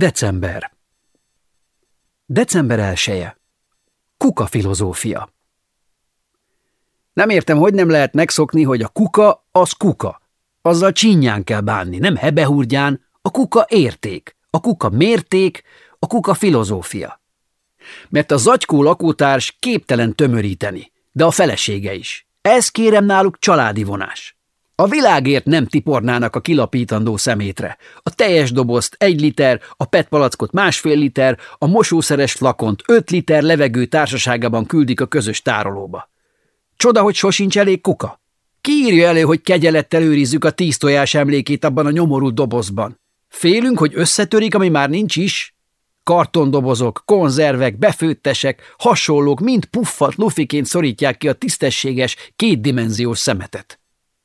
December December elsője Kuka filozófia Nem értem, hogy nem lehet megszokni, hogy a kuka az kuka. Azzal csínyán kell bánni, nem hebehúrgyán. A kuka érték, a kuka mérték, a kuka filozófia. Mert a zagykó lakótárs képtelen tömöríteni, de a felesége is. Ez kérem náluk családi vonás. A világért nem tipornának a kilapítandó szemétre. A teljes dobozt egy liter, a petpalackot másfél liter, a mosószeres flakont öt liter levegő társaságában küldik a közös tárolóba. Csoda, hogy sosincs elég kuka. Ki írja elő, hogy kegyelettel őrizzük a tíz tojás emlékét abban a nyomorult dobozban? Félünk, hogy összetörik, ami már nincs is? Kartondobozok, konzervek, befőttesek, hasonlók mind puffat lufiként szorítják ki a tisztességes, kétdimenziós szemetet.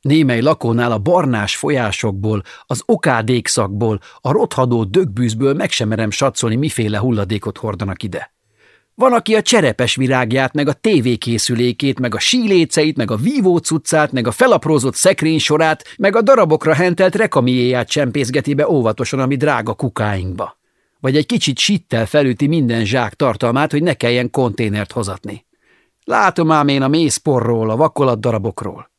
Némely lakónál a barnás folyásokból, az okádékszakból, a rothadó dögbűzből meg sem merem satszolni, miféle hulladékot hordanak ide. Van, aki a cserepes virágját, meg a tévékészülékét, meg a síléceit, meg a vívó cuccát, meg a felaprózott szekrénysorát, meg a darabokra hentelt rekamiéját csempészgeti be óvatosan, ami drága kukáinkba. Vagy egy kicsit sittel felüti minden zsák tartalmát, hogy ne kelljen konténert hozatni. Látom ám én a mészporról, a vakolat darabokról.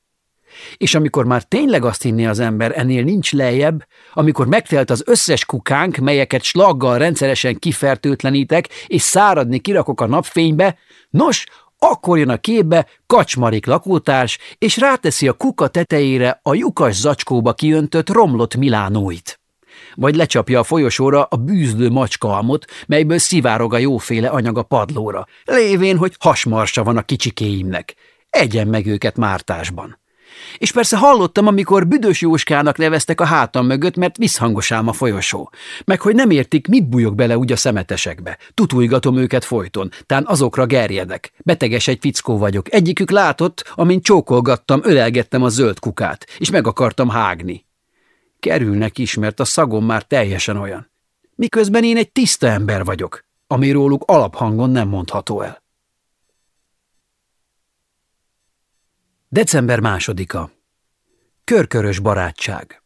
És amikor már tényleg azt hinni az ember, ennél nincs lejjebb, amikor megtelt az összes kukánk, melyeket slaggal rendszeresen kifertőtlenítek, és száradni kirakok a napfénybe, nos, akkor jön a képbe kacsmarik lakótárs, és ráteszi a kuka tetejére a lyukas zacskóba kiöntött romlott milánóit. Vagy lecsapja a folyosóra a bűzlő macskaalmot, melyből szivárog a jóféle anyag a padlóra, lévén, hogy hasmarsa van a kicsikéimnek. Egyen meg őket mártásban. És persze hallottam, amikor Büdös Jóskának neveztek a hátam mögött, mert visszhangos ám a folyosó. Meg hogy nem értik, mit bújok bele úgy a szemetesekbe. Tutújgatom őket folyton, tán azokra gerjedek. Beteges egy fickó vagyok. Egyikük látott, amint csókolgattam, ölelgettem a zöld kukát, és meg akartam hágni. Kerülnek is, mert a szagom már teljesen olyan. Miközben én egy tiszta ember vagyok, ami róluk alaphangon nem mondható el. December másodika. Körkörös barátság.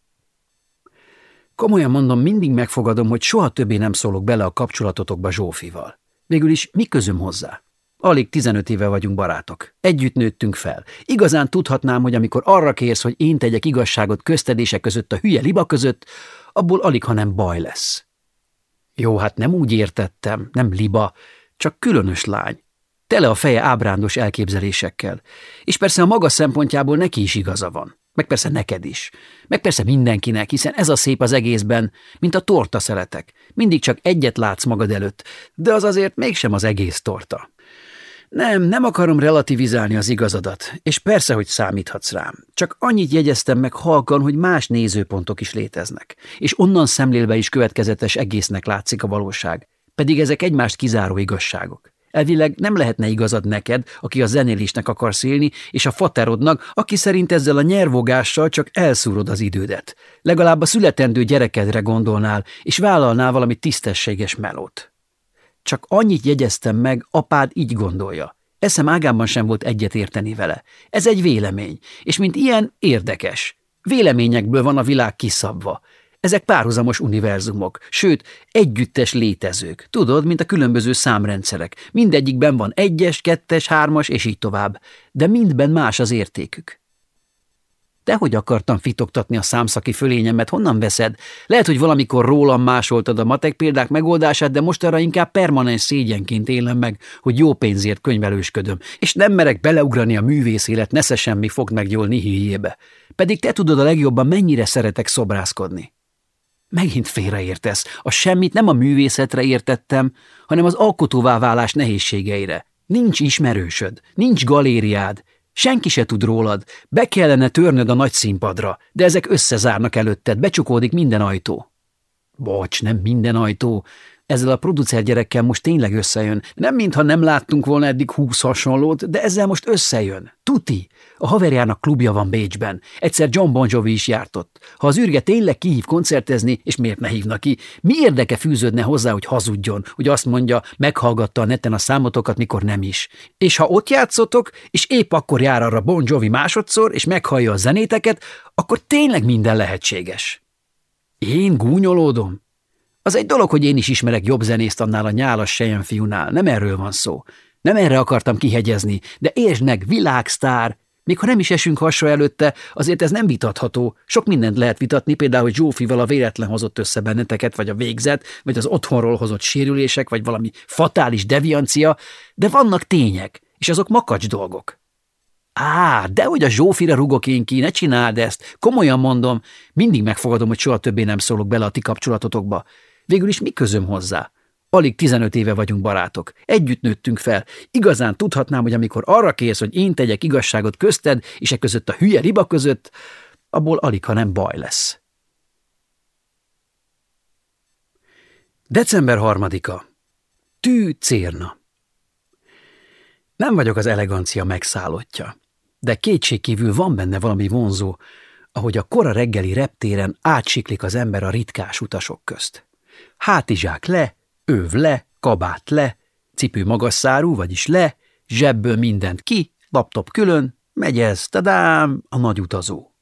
Komolyan mondom, mindig megfogadom, hogy soha többé nem szólok bele a kapcsolatotokba Zsófival. Végül is mi közöm hozzá? Alig 15 éve vagyunk barátok. Együtt nőttünk fel. Igazán tudhatnám, hogy amikor arra kérsz, hogy én tegyek igazságot köztedések között a hülye liba között, abból alig, ha nem baj lesz. Jó, hát nem úgy értettem, nem liba, csak különös lány. Tele a feje ábrándos elképzelésekkel. És persze a maga szempontjából neki is igaza van. Meg persze neked is. Meg persze mindenkinek, hiszen ez a szép az egészben, mint a torta szeletek. Mindig csak egyet látsz magad előtt, de az azért mégsem az egész torta. Nem, nem akarom relativizálni az igazadat, és persze, hogy számíthatsz rám. Csak annyit jegyeztem meg halkan, hogy más nézőpontok is léteznek, és onnan szemlélve is következetes egésznek látszik a valóság, pedig ezek egymást kizáró igazságok. Elvileg nem lehetne igazad neked, aki a zenélésnek akarsz élni, és a faterodnak, aki szerint ezzel a nyervogással csak elszúrod az idődet. Legalább a születendő gyerekedre gondolnál, és vállalnál valami tisztességes melót. Csak annyit jegyeztem meg, apád így gondolja. Eszem ágában sem volt egyet érteni vele. Ez egy vélemény, és mint ilyen érdekes. Véleményekből van a világ kiszabva. Ezek párhuzamos univerzumok, sőt, együttes létezők. Tudod, mint a különböző számrendszerek. Mindegyikben van egyes, kettes, hármas, és így tovább. De mindben más az értékük. Dehogy akartam fitoktatni a számszaki fölényemet, honnan veszed? Lehet, hogy valamikor rólam másoltad a matek példák megoldását, de most arra inkább permanens szégyenként élem meg, hogy jó pénzért könyvelősködöm, és nem merek beleugrani a művész élet nesze semmi fog megjólni híjébe. Pedig te tudod a legjobban, mennyire szeretek szobrászkodni. Megint félreértesz. A semmit nem a művészetre értettem, hanem az alkotóvá válás nehézségeire. Nincs ismerősöd, nincs galériád, senki se tud rólad, be kellene törnöd a nagy színpadra, de ezek összezárnak előtted, becsukódik minden ajtó. Bocs, nem minden ajtó, ezzel a producer gyerekkel most tényleg összejön. Nem mintha nem láttunk volna eddig húsz hasonlót, de ezzel most összejön. Tuti! A haverjának klubja van Bécsben. Egyszer John Bon Jovi is járt ott. Ha az űrge tényleg kihív koncertezni, és miért ne hívna ki, mi érdeke fűződne hozzá, hogy hazudjon, hogy azt mondja, meghallgatta a neten a számotokat, mikor nem is. És ha ott játszotok, és épp akkor jár arra Bon Jovi másodszor, és meghallja a zenéteket, akkor tényleg minden lehetséges. Én gúnyolódom? Az egy dolog, hogy én is ismerek jobb zenészt annál a nyálas fiúnál, nem erről van szó. Nem erre akartam kihegyezni, de értsd meg, világsztár, még ha nem is esünk hasra előtte, azért ez nem vitatható. Sok mindent lehet vitatni, például, hogy Zsófival a véletlen hozott össze benneteket, vagy a végzet, vagy az otthonról hozott sérülések, vagy valami fatális deviancia, de vannak tények, és azok makacs dolgok. Á, de hogy a Zsófira rugok én ki, ne csináld ezt. Komolyan mondom, mindig megfogadom, hogy soha többé nem szólok bele a ti kapcsolatotokba. Végül is mi közöm hozzá? Alig 15 éve vagyunk barátok. Együtt nőttünk fel. Igazán tudhatnám, hogy amikor arra kész, hogy én tegyek igazságot közted, és e között a hülye riba között, abból alig, ha nem baj lesz. December harmadika. Tű cérna. Nem vagyok az elegancia megszállottja, de kétségkívül van benne valami vonzó, ahogy a kora reggeli reptéren átsiklik az ember a ritkás utasok közt. Hátizsák le, Őv le, kabát le, cipő magas szárú, vagyis le, zsebből mindent ki, laptop külön, megy ez, tadám, a nagy utazó.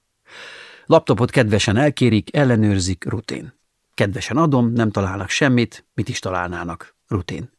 Laptopot kedvesen elkérik, ellenőrzik, rutin. Kedvesen adom, nem találnak semmit, mit is találnának, rutin.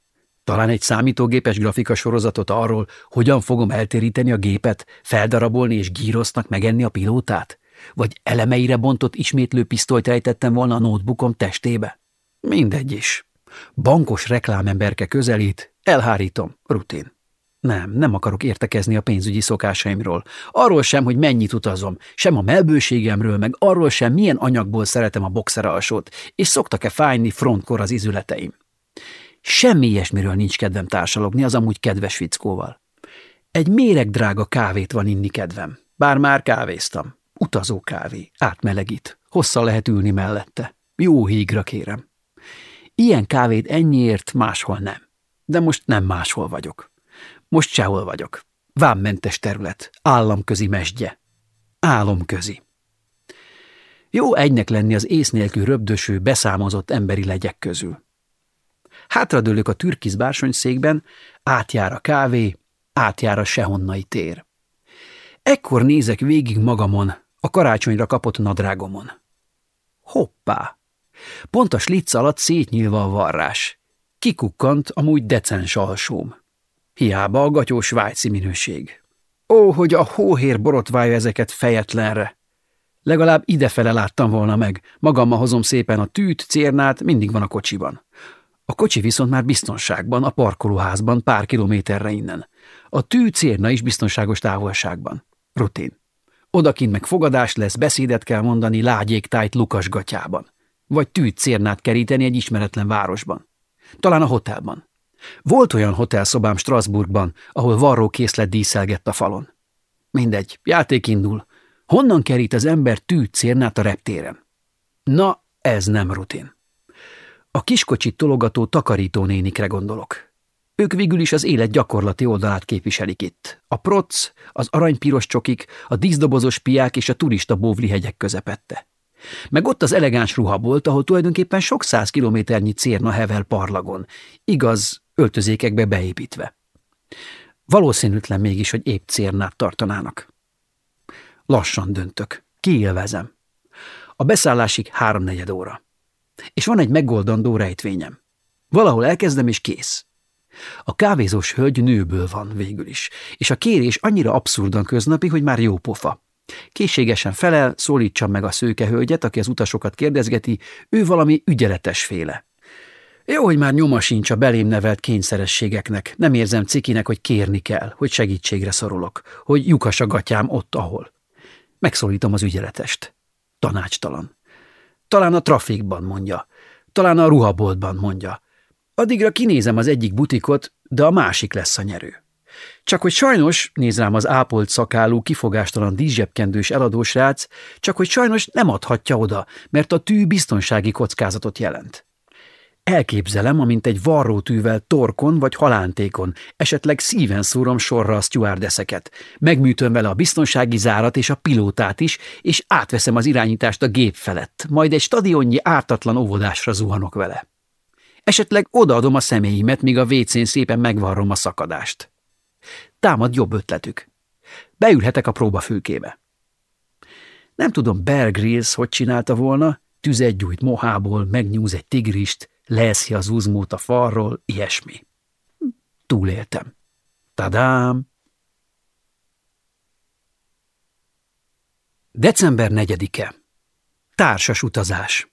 Talán egy számítógépes grafika sorozatot arról, hogyan fogom eltéríteni a gépet, feldarabolni és gírosznak megenni a pilótát? Vagy elemeire bontott ismétlő pisztolyt rejtettem volna a notebookom testébe? Mindegy is. Bankos reklámemberke közelít, elhárítom, rutin. Nem, nem akarok értekezni a pénzügyi szokásaimról. Arról sem, hogy mennyit utazom, sem a melbőségemről, meg arról sem, milyen anyagból szeretem a boxeralsót, és szoktak-e fájni frontkor az izületeim. Semmi ilyesmiről nincs kedvem társalogni az amúgy kedves fickóval. Egy méreg drága kávét van inni kedvem, bár már kávéztam. Utazó kávé, átmelegít, hosszal lehet ülni mellette. Jó hígra kérem. Ilyen kávét ennyiért máshol nem. De most nem máshol vagyok. Most sehol vagyok. Vámmentes terület, államközi mesdje. Álomközi. Jó egynek lenni az ész nélkül röbdöső, beszámozott emberi legyek közül. Hátradőlök a türkiz székben, átjár a kávé, átjár a sehonnai tér. Ekkor nézek végig magamon, a karácsonyra kapott nadrágomon. Hoppá! Pont a slitz alatt szétnyílva a varrás. Kikukkant amúgy decens alsóm. Hiába a gatyós svájci minőség. Ó, hogy a hóhér borotválja ezeket fejetlenre! Legalább idefele láttam volna meg. Magammal hozom szépen a tűt, cérnát, mindig van a kocsiban. A kocsi viszont már biztonságban, a parkolóházban, pár kilométerre innen. A tű cérna is biztonságos távolságban. Rutin. Odakint meg fogadás lesz, beszédet kell mondani lágyéktájt Lukas gatyában vagy tűzcérnát keríteni egy ismeretlen városban. Talán a hotelban. Volt olyan hotelszobám Strasbourgban, ahol varró készlet díszelgett a falon. Mindegy, játék indul. Honnan kerít az ember tűzcérnát a reptéren? Na, ez nem rutin. A kiskocsit tologató takarító nénikre gondolok. Ők végül is az élet gyakorlati oldalát képviselik itt. A proc, az aranypiros csokik, a díszdobozos piák és a turista bóvli hegyek közepette. Meg ott az elegáns ruhabolt, ahol tulajdonképpen sok száz kilométernyi cérna hevel parlagon, igaz, öltözékekbe beépítve. Valószínűtlen mégis, hogy épp cérnát tartanának. Lassan döntök, kiélvezem. A beszállásig háromnegyed óra. És van egy megoldandó rejtvényem. Valahol elkezdem, és kész. A kávézós hölgy nőből van végül is, és a kérés annyira abszurdan köznapi, hogy már jó pofa. Készségesen felel, szólítsam meg a szőkehölgyet, aki az utasokat kérdezgeti, ő valami ügyeletes féle. Jó, hogy már nyoma sincs a belém nevelt kényszerességeknek. Nem érzem cikinek, hogy kérni kell, hogy segítségre szorulok, hogy lyukas a gatyám ott, ahol. Megszólítom az ügyeletest. Tanácstalan. Talán a trafikban mondja. Talán a ruhaboltban mondja. Addigra kinézem az egyik butikot, de a másik lesz a nyerő. Csak hogy sajnos, néz rám az ápolt szakálú, kifogástalan díszsebkendős eladósrác, csak hogy sajnos nem adhatja oda, mert a tű biztonsági kockázatot jelent. Elképzelem, amint egy varrótűvel torkon vagy halántékon, esetleg szíven szúrom sorra a stewardeszeket. Megműtöm vele a biztonsági zárat és a pilótát is, és átveszem az irányítást a gép felett, majd egy stadionnyi ártatlan óvodásra zuhanok vele. Esetleg odaadom a személyimet, míg a vécén szépen megvarrom a szakadást támad jobb ötletük. Beülhetek a próbafülkébe. Nem tudom, Bear Grylls hogy csinálta volna, tüzet gyújt mohából, megnyúz egy tigrist, leeszi az uzmót a falról, ilyesmi. Túléltem. Tadám! December 4-e. Társas utazás.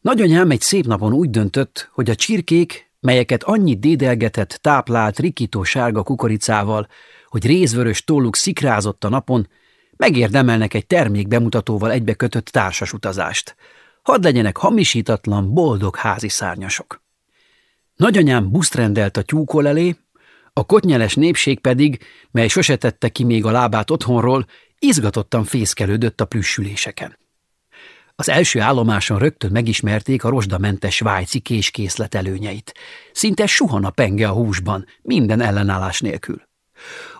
Nagyanyám egy szép napon úgy döntött, hogy a csirkék, melyeket annyit dédelgetett, táplált rikító sárga kukoricával, hogy rézvörös tolluk szikrázott a napon, megérdemelnek egy termék bemutatóval egybekötött társas utazást. Hadd legyenek hamisítatlan, boldog házi szárnyasok. Nagyanyám buszt rendelt a tyúkol elé, a kotnyeles népség pedig, mely sose tette ki még a lábát otthonról, izgatottan fészkelődött a plüssüléseken. Az első állomáson rögtön megismerték a rozsdamentes svájci késkészlet előnyeit. Szinte suhan a penge a húsban, minden ellenállás nélkül.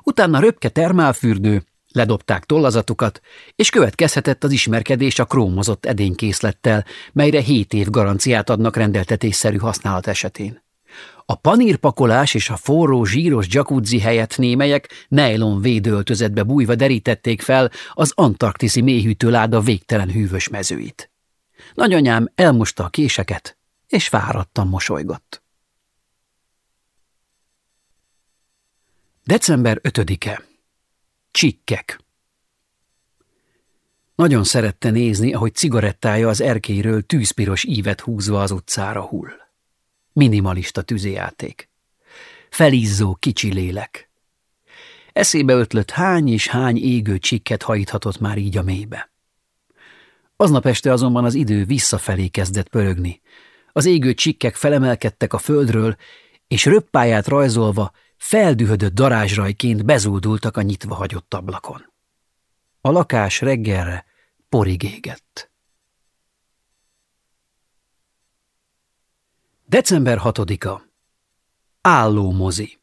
Utána röpke termálfürdő, ledobták tollazatukat, és következhetett az ismerkedés a krómozott edénykészlettel, melyre hét év garanciát adnak rendeltetésszerű használat esetén. A panírpakolás és a forró, zsíros jacuzzi helyett némelyek nejlon védőöltözetbe bújva derítették fel az antarktiszi mélyhűtőláda végtelen hűvös mezőit. Nagyanyám elmosta a késeket, és fáradtan mosolygott. December 5-e. Csikkek. Nagyon szerette nézni, ahogy cigarettája az erkéről tűzpiros ívet húzva az utcára hull. Minimalista tűzijáték. Felízzó kicsi lélek. Eszébe ötlött hány és hány égő csikket hajíthatott már így a mélybe. Aznap este azonban az idő visszafelé kezdett pörögni. Az égő csikkek felemelkedtek a földről, és röppáját rajzolva feldühödött darázsrajként bezúdultak a nyitva hagyott ablakon. A lakás reggelre porig égett. December 6-a. Álló mozi.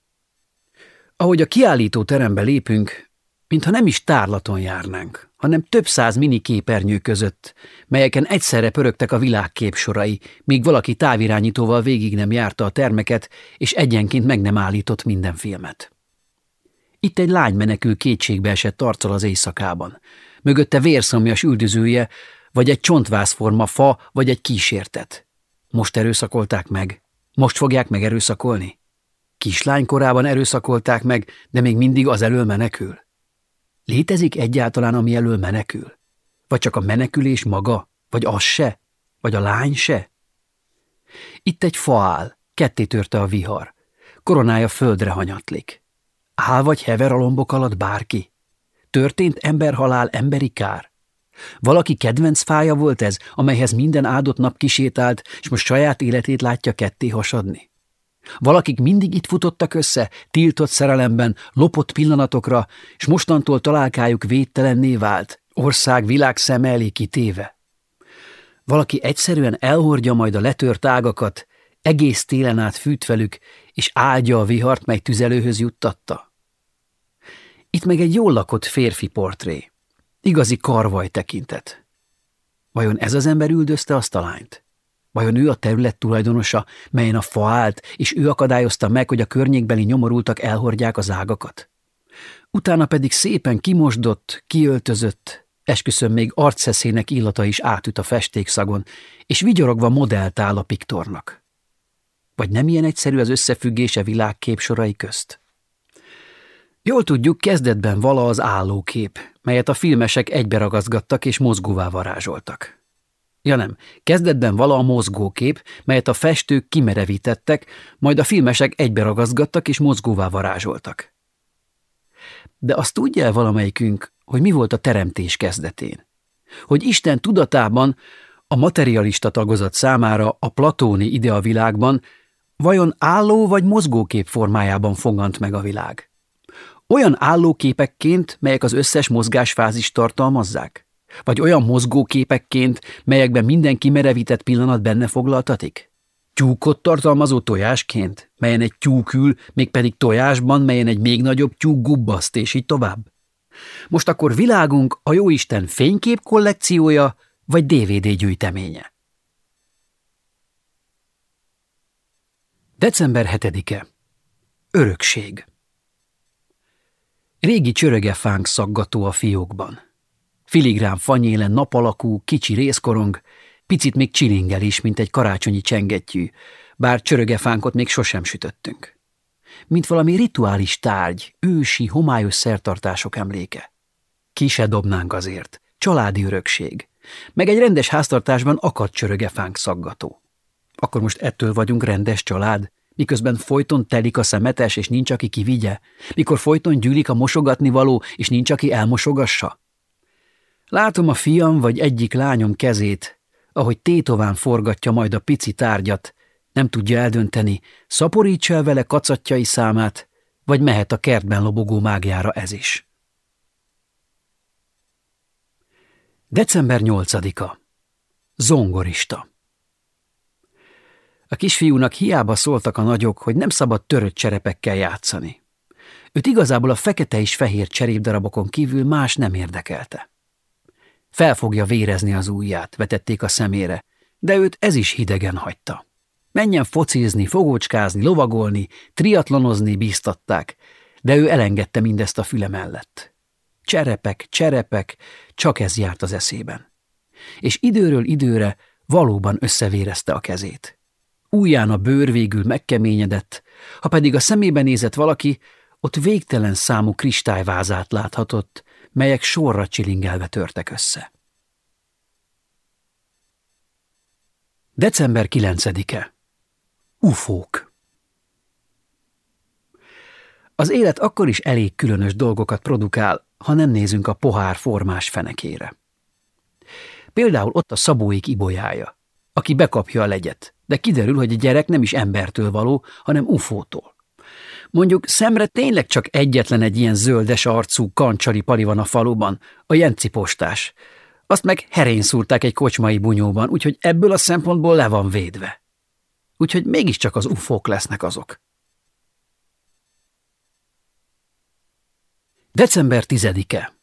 Ahogy a kiállító terembe lépünk, mintha nem is tárlaton járnánk, hanem több száz mini képernyő között, melyeken egyszerre pörögtek a világ képsorai, míg valaki távirányítóval végig nem járta a termeket, és egyenként meg nem állított minden filmet. Itt egy lány menekül kétségbe esett arccal az éjszakában. Mögötte vérszomjas üldözője, vagy egy csontvázforma fa, vagy egy kísértet. Most erőszakolták meg. Most fogják meg erőszakolni. Kislány korában erőszakolták meg, de még mindig az elől menekül. Létezik egyáltalán, ami elől menekül? Vagy csak a menekülés maga? Vagy az se? Vagy a lány se? Itt egy fa áll, ketté törte a vihar. Koronája földre hanyatlik. Áll vagy hever a lombok alatt bárki? Történt emberhalál, emberi kár? Valaki kedvenc fája volt ez, amelyhez minden áldott nap kisétált, és most saját életét látja ketté hasadni? Valakik mindig itt futottak össze, tiltott szerelemben, lopott pillanatokra, és mostantól találkájuk védtelenné vált, ország világ szem elé kitéve. Valaki egyszerűen elhordja majd a letört ágakat, egész télen át fűt velük, és áldja a vihart, mely tüzelőhöz juttatta. Itt meg egy jól lakott férfi portré. Igazi karvaj tekintet. Vajon ez az ember üldözte azt a lányt? Vajon ő a terület tulajdonosa, melyen a fa állt, és ő akadályozta meg, hogy a környékbeli nyomorultak elhordják az ágakat? Utána pedig szépen kimosdott, kiöltözött, esküszöm még arcszeszének illata is átüt a festékszagon, és vigyorogva modellt áll a piktornak. Vagy nem ilyen egyszerű az összefüggése világ képsorai közt? Jól tudjuk, kezdetben vala az állókép, melyet a filmesek egyberagazgattak és mozgóvá varázsoltak. Ja nem, kezdetben vala a mozgókép, melyet a festők kimerevítettek, majd a filmesek egyberagazgattak és mozgóvá varázsoltak. De azt tudja el valamelyikünk, hogy mi volt a teremtés kezdetén? Hogy Isten tudatában a materialista tagozat számára a platóni ideavilágban vajon álló vagy mozgókép formájában fogant meg a világ? Olyan állóképekként, melyek az összes mozgásfázist tartalmazzák? Vagy olyan mozgóképekként, melyekben minden kimerevített pillanat benne foglaltatik? Tyúkot tartalmazó tojásként, melyen egy tyúk ül, mégpedig tojásban, melyen egy még nagyobb tyúk gubbaszt, és így tovább? Most akkor világunk a Jóisten fénykép kollekciója, vagy DVD gyűjteménye? December 7-e. Örökség. Régi csörögefánk szaggató a fiókban. Filigrán fanyélen napalakú, kicsi részkorong, Picit még csilingel is, mint egy karácsonyi csengettyű, bár csörögefánkot még sosem sütöttünk. Mint valami rituális tárgy, ősi, homályos szertartások emléke. Ki se dobnánk azért. Családi örökség. Meg egy rendes háztartásban akad csörögefánk szaggató. Akkor most ettől vagyunk rendes család? Miközben folyton telik a szemetes, és nincs, aki kivigye, mikor folyton gyűlik a mosogatni való, és nincs, aki elmosogassa. Látom a fiam vagy egyik lányom kezét, ahogy tétován forgatja majd a pici tárgyat, nem tudja eldönteni, szaporítsa el vele kacatjai számát, vagy mehet a kertben lobogó mágjára ez is. December 8-a. Zongorista. A kisfiúnak hiába szóltak a nagyok, hogy nem szabad törött cserepekkel játszani. Őt igazából a fekete és fehér cserépdarabokon kívül más nem érdekelte. Fel fogja vérezni az ujját, vetették a szemére, de őt ez is hidegen hagyta. Menjen focizni, fogócskázni, lovagolni, triatlonozni bíztatták, de ő elengedte mindezt a füle mellett. Cserepek, cserepek, csak ez járt az eszében. És időről időre valóban összevérezte a kezét. Újján a bőr végül megkeményedett, ha pedig a szemébe nézett valaki, ott végtelen számú kristályvázát láthatott, melyek sorra csilingelve törtek össze. December 9-e. Ufók Az élet akkor is elég különös dolgokat produkál, ha nem nézünk a pohár formás fenekére. Például ott a szabóik ibolyája, aki bekapja a legyet, de kiderül, hogy a gyerek nem is embertől való, hanem ufótól. Mondjuk szemre tényleg csak egyetlen egy ilyen zöldes arcú kancsari pali van a faluban, a Jenci postás. Azt meg herén szúrták egy kocsmai bunyóban, úgyhogy ebből a szempontból le van védve. Úgyhogy mégiscsak az ufók lesznek azok. December 10-e.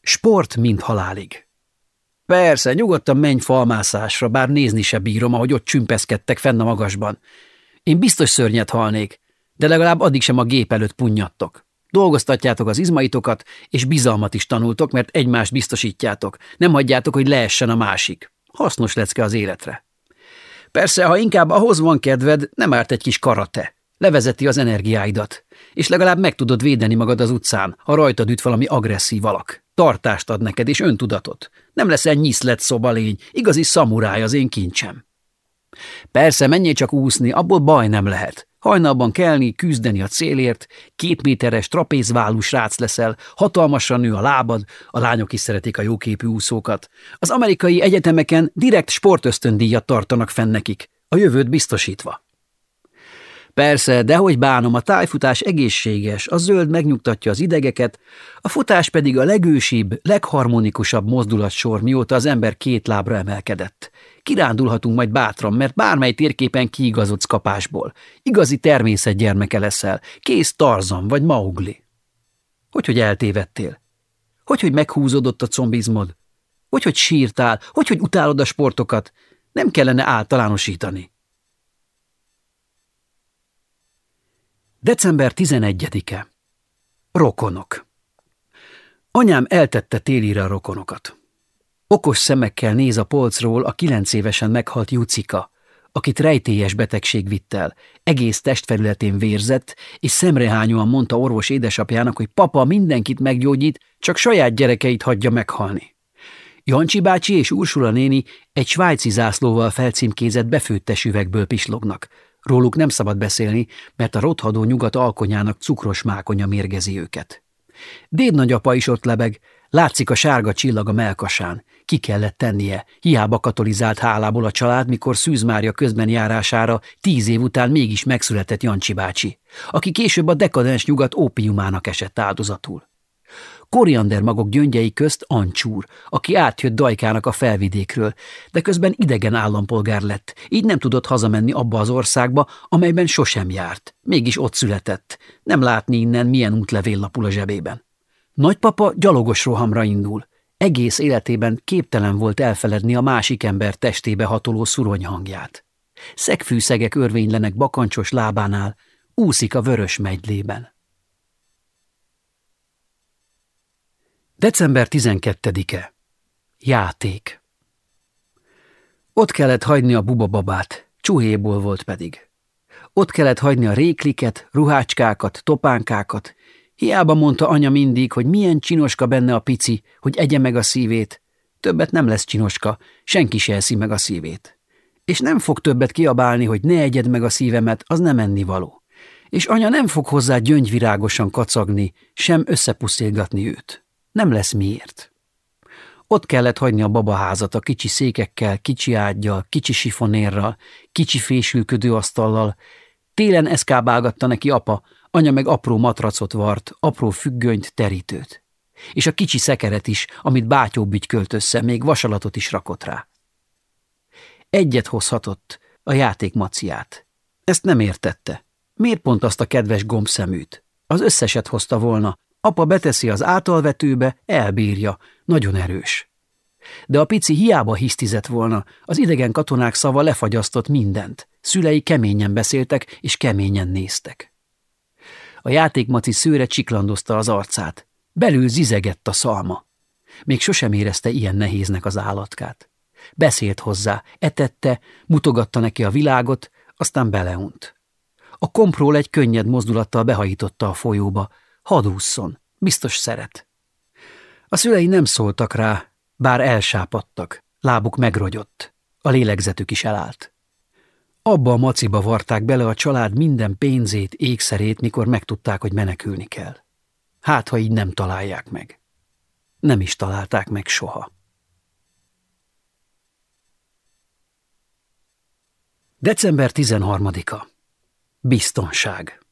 Sport mint halálig. Persze, nyugodtan menj falmászásra, bár nézni se bírom, ahogy ott csümpeszkedtek fenn a magasban. Én biztos szörnyet halnék, de legalább addig sem a gép előtt punnyattok. Dolgoztatjátok az izmaitokat, és bizalmat is tanultok, mert egymást biztosítjátok. Nem hagyjátok, hogy leessen a másik. Hasznos lecke az életre. Persze, ha inkább ahhoz van kedved, nem árt egy kis karate. Levezeti az energiáidat, és legalább meg tudod védeni magad az utcán, ha rajtad üt valami agresszív alak. Tartást ad neked, és öntudatot. Nem leszel nyiszlet szobalény, igazi szamuráj az én kincsem. Persze, menjél csak úszni, abból baj nem lehet. Hajnalban kelni, küzdeni a célért, két méteres trapézválú srác leszel, hatalmasan nő a lábad, a lányok is szeretik a jóképű úszókat. Az amerikai egyetemeken direkt sportösztöndíjat tartanak fenn nekik, a jövőt biztosítva. Persze, de hogy bánom, a tájfutás egészséges, a zöld megnyugtatja az idegeket, a futás pedig a legősibb, legharmonikusabb mozdulatsor, mióta az ember két lábra emelkedett. Kirándulhatunk majd bátran, mert bármely térképen kiigazodsz kapásból. Igazi természet gyermeke leszel, kész Tarzan vagy Maugli. Hogy, hogy eltévedtél? Hogy, hogy meghúzódott a combizmod? Hogy, hogy sírtál? Hogy, hogy utálod a sportokat? Nem kellene általánosítani. December 11-e. Rokonok. Anyám eltette télire a rokonokat. Okos szemekkel néz a polcról a kilenc évesen meghalt Jucika, akit rejtélyes betegség vitt el, egész testfelületén vérzett, és szemrehányóan mondta orvos édesapjának, hogy papa mindenkit meggyógyít, csak saját gyerekeit hagyja meghalni. Jancsi bácsi és Ursula néni egy svájci zászlóval felcímkézett befőttes üvegből pislognak, Róluk nem szabad beszélni, mert a rothadó nyugat alkonyának cukros mákonya mérgezi őket. Déd nagyapa is ott lebeg, látszik a sárga csillag a melkasán. Ki kellett tennie, hiába katolizált hálából a család, mikor Szűz Mária közben járására tíz év után mégis megszületett Jancsi bácsi, aki később a dekadens nyugat ópiumának esett áldozatul koriander magok gyöngyei közt Ancsúr, aki átjött Dajkának a felvidékről, de közben idegen állampolgár lett, így nem tudott hazamenni abba az országba, amelyben sosem járt. Mégis ott született. Nem látni innen, milyen útlevél lapul a zsebében. Nagypapa gyalogos rohamra indul. Egész életében képtelen volt elfeledni a másik ember testébe hatoló szuronyhangját. Szegfűszegek örvénylenek bakancsos lábánál, úszik a vörös megylében. December 12-e. Játék. Ott kellett hagyni a bubababát, csuhéból volt pedig. Ott kellett hagyni a rékliket, ruhácskákat, topánkákat. Hiába mondta anya mindig, hogy milyen csinoska benne a pici, hogy egye meg a szívét. Többet nem lesz csinoska, senki se eszi meg a szívét. És nem fog többet kiabálni, hogy ne egyed meg a szívemet, az nem ennivaló. És anya nem fog hozzá gyöngyvirágosan kacagni, sem összepuszilgatni őt. Nem lesz miért. Ott kellett hagyni a babaházat a kicsi székekkel, kicsi ágyjal, kicsi sifonérral, kicsi fésülködő asztallal. Télen eszkábálgatta neki apa, anya meg apró matracot vart, apró függönyt, terítőt. És a kicsi szekeret is, amit bátyóbb költ össze, még vasalatot is rakott rá. Egyet hozhatott, a játék maciát. Ezt nem értette. Miért pont azt a kedves gombszeműt? Az összeset hozta volna, Apa beteszi az átalvetőbe, elbírja, nagyon erős. De a pici hiába hisztizett volna, az idegen katonák szava lefagyasztott mindent. Szülei keményen beszéltek, és keményen néztek. A játékmaci szőre csiklandozta az arcát. Belül zizegett a szalma. Még sosem érezte ilyen nehéznek az állatkát. Beszélt hozzá, etette, mutogatta neki a világot, aztán beleunt. A kompról egy könnyed mozdulattal behajította a folyóba, Hadd ússzon, biztos szeret. A szülei nem szóltak rá, bár elsápadtak, lábuk megrogyott, a lélegzetük is elállt. Abba a maciba varták bele a család minden pénzét, ékszerét, mikor megtudták, hogy menekülni kell. Hát, ha így nem találják meg. Nem is találták meg soha. December 13-a. Biztonság.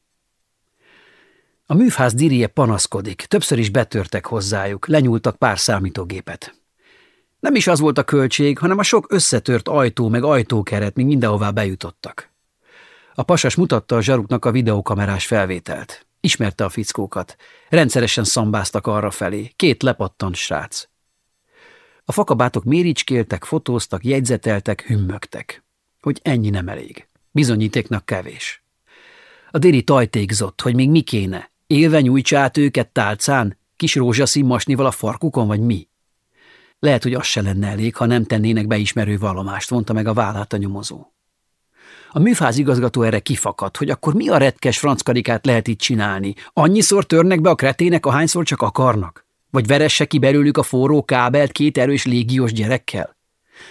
A műfáz dirie panaszkodik, többször is betörtek hozzájuk, lenyúltak pár számítógépet. Nem is az volt a költség, hanem a sok összetört ajtó meg ajtókeret, míg mindenhová bejutottak. A pasas mutatta a zsaruknak a videókamerás felvételt. Ismerte a fickókat. Rendszeresen szambáztak arra felé. Két lepattant srác. A fakabátok méricskéltek, fotóztak, jegyzeteltek, hümmögtek. Hogy ennyi nem elég. Bizonyítéknak kevés. A déri tajtékzott, hogy még mi kéne, Élve nyújtsa át őket tálcán, kis rózsaszín masnival a farkukon, vagy mi? Lehet, hogy az se lenne elég, ha nem tennének beismerő vallomást, mondta meg a vállát a nyomozó. A műfáz igazgató erre kifakadt, hogy akkor mi a retkes franckarikát lehet itt csinálni? Annyiszor törnek be a kretének, ahányszor csak akarnak? Vagy veresse ki belőlük a forró kábelt két erős légiós gyerekkel?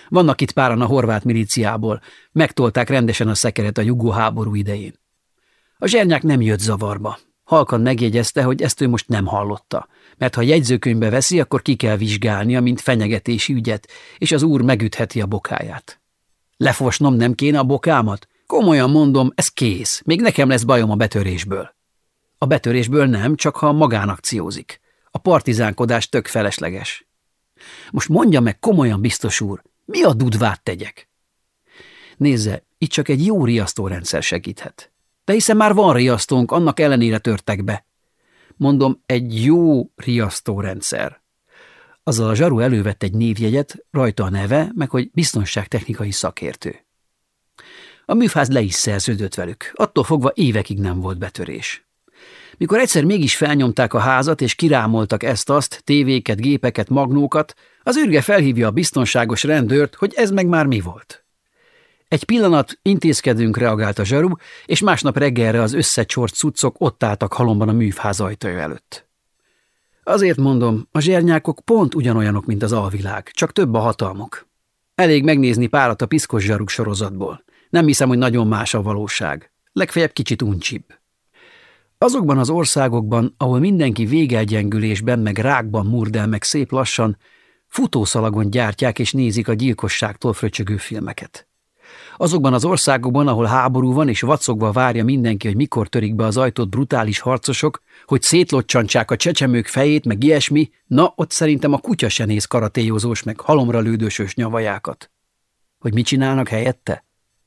Vannak itt páran a horvát milíciából, megtolták rendesen a szekeret a jugó háború idején. A zsernyák nem jött zavarba, Halkan megjegyezte, hogy ezt ő most nem hallotta, mert ha jegyzőkönyvbe veszi, akkor ki kell vizsgálnia, mint fenyegetési ügyet, és az úr megütheti a bokáját. Lefosnom nem kéne a bokámat? Komolyan mondom, ez kész, még nekem lesz bajom a betörésből. A betörésből nem, csak ha magánakciózik. A partizánkodás tök felesleges. Most mondja meg komolyan, biztos úr, mi a dudvát tegyek? Nézze, itt csak egy jó riasztórendszer segíthet. De hiszen már van riasztónk, annak ellenére törtek be. Mondom, egy jó riasztórendszer. Azzal a zsaru elővett egy névjegyet, rajta a neve, meg hogy biztonságtechnikai szakértő. A műfáz le is szerződött velük, attól fogva évekig nem volt betörés. Mikor egyszer mégis felnyomták a házat, és kirámoltak ezt-azt, tévéket, gépeket, magnókat, az űrge felhívja a biztonságos rendőrt, hogy ez meg már mi volt. Egy pillanat intézkedünk, reagált a zsaru, és másnap reggelre az összecsort cuccok ott álltak halomban a műfáz ajtaja előtt. Azért mondom, a zsernyákok pont ugyanolyanok, mint az alvilág, csak több a hatalmuk. Elég megnézni párat a piszkos zsaruk sorozatból. Nem hiszem, hogy nagyon más a valóság. Legfeljebb kicsit uncsibb. Azokban az országokban, ahol mindenki végelgyengülésben, meg rákban murdel meg szép lassan, futószalagon gyártják és nézik a gyilkosságtól fröcsögő filmeket. Azokban az országokban, ahol háború van, és vacogva várja mindenki, hogy mikor törik be az ajtót brutális harcosok, hogy szétlocsantsák a csecsemők fejét, meg ilyesmi, na, ott szerintem a kutya se néz karatéjozós, meg halomra lődösös nyavajákat. Hogy mit csinálnak helyette?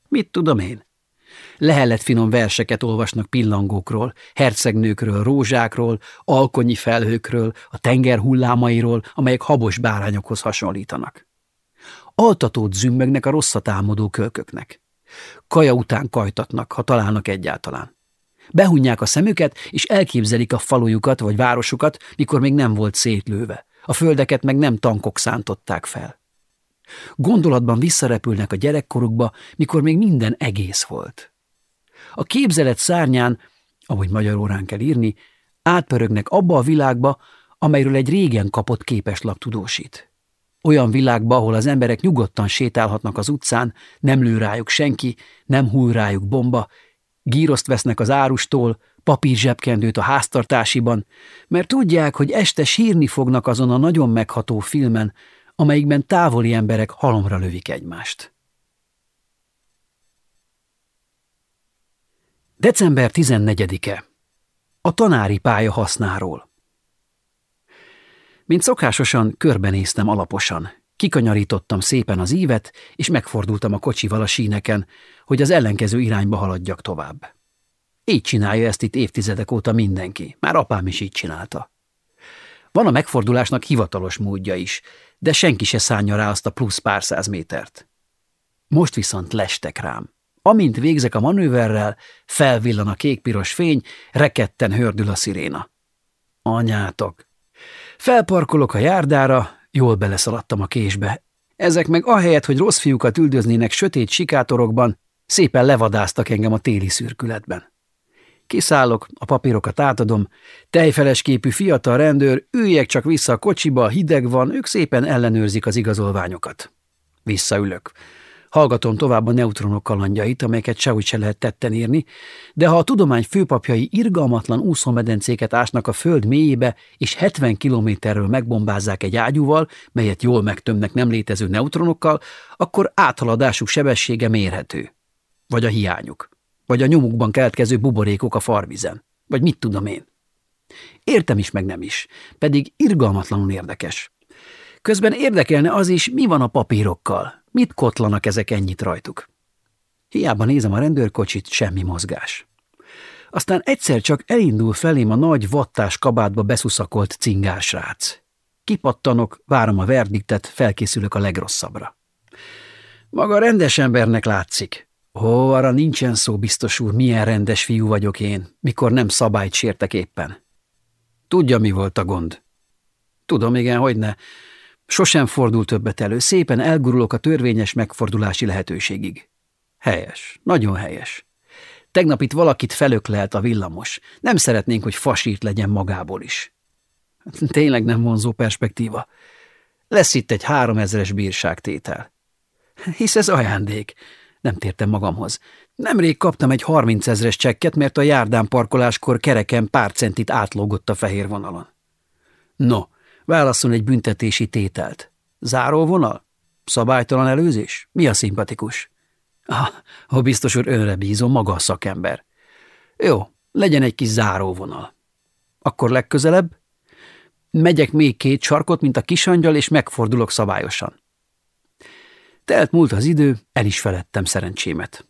Mit tudom én? Lehellet finom verseket olvasnak pillangókról, hercegnőkről, rózsákról, alkonyi felhőkről, a tenger hullámairól, amelyek habos bárányokhoz hasonlítanak. Altatót zümmögnek a rosszat álmodó kölköknek. Kaja után kajtatnak, ha találnak egyáltalán. Behunják a szemüket, és elképzelik a falujukat vagy városukat, mikor még nem volt szétlőve. A földeket meg nem tankok szántották fel. Gondolatban visszarepülnek a gyerekkorukba, mikor még minden egész volt. A képzelet szárnyán, ahogy magyar órán kell írni, átpörögnek abba a világba, amelyről egy régen kapott képeslap tudósít. Olyan világba, ahol az emberek nyugodtan sétálhatnak az utcán, nem lő rájuk senki, nem hull rájuk bomba, gíroszt vesznek az árustól, papír zsebkendőt a háztartásiban, mert tudják, hogy este sírni fognak azon a nagyon megható filmen, amelyikben távoli emberek halomra lövik egymást. December 14-e. A tanári pálya hasznáról. Mint szokásosan, körbenéztem alaposan. Kikanyarítottam szépen az ívet, és megfordultam a kocsival a síneken, hogy az ellenkező irányba haladjak tovább. Így csinálja ezt itt évtizedek óta mindenki, már apám is így csinálta. Van a megfordulásnak hivatalos módja is, de senki se szánja rá azt a plusz pár száz métert. Most viszont lestek rám. Amint végzek a manőverrel, felvillan a kék-piros fény, reketten hördül a sziréna. Anyátok! Felparkolok a járdára, jól beleszaladtam a késbe. Ezek meg ahelyett, hogy rossz fiúkat üldöznének sötét sikátorokban, szépen levadáztak engem a téli szürkületben. Kiszállok, a papírokat átadom, tejfeles képű fiatal rendőr, üljek csak vissza a kocsiba, hideg van, ők szépen ellenőrzik az igazolványokat. Visszaülök. Hallgatom tovább a neutronok kalandjait, amelyeket sehogy se lehet tetten írni, de ha a tudomány főpapjai irgalmatlan úszómedencéket ásnak a föld mélyébe, és 70 kilométerről megbombázzák egy ágyúval, melyet jól megtömnek nem létező neutronokkal, akkor áthaladásuk sebessége mérhető. Vagy a hiányuk. Vagy a nyomukban keletkező buborékok a farvizen. Vagy mit tudom én. Értem is, meg nem is. Pedig irgalmatlanul érdekes. Közben érdekelne az is, mi van a papírokkal. Mit kotlanak ezek ennyit rajtuk? Hiába nézem a rendőrkocsit, semmi mozgás. Aztán egyszer csak elindul felém a nagy vattás kabátba beszuszakolt cingársrác. Kipattanok, várom a verdiktet, felkészülök a legrosszabbra. Maga rendes embernek látszik. Ó, arra nincsen szó, biztos úr, milyen rendes fiú vagyok én, mikor nem szabályt sértek éppen. Tudja, mi volt a gond? Tudom, igen, hogy ne. Sosem fordul többet elő, szépen elgurulok a törvényes megfordulási lehetőségig. Helyes, nagyon helyes. Tegnap itt valakit felöklelt a villamos. Nem szeretnénk, hogy fasírt legyen magából is. Tényleg nem vonzó perspektíva. Lesz itt egy háromezeres bírságtétel. Hisz ez ajándék. Nem tértem magamhoz. Nemrég kaptam egy harmincezres csekket, mert a járdán parkoláskor kereken pár centit átlógott a fehér vonalon. No, Válasszon egy büntetési tételt. Záróvonal? Szabálytalan előzés? Mi a szimpatikus? Ah, ha biztos úr önre bízom, maga a szakember. Jó, legyen egy kis záróvonal. Akkor legközelebb? Megyek még két sarkot, mint a kisangyal, és megfordulok szabályosan. Telt múlt az idő, el is feledtem szerencsémet.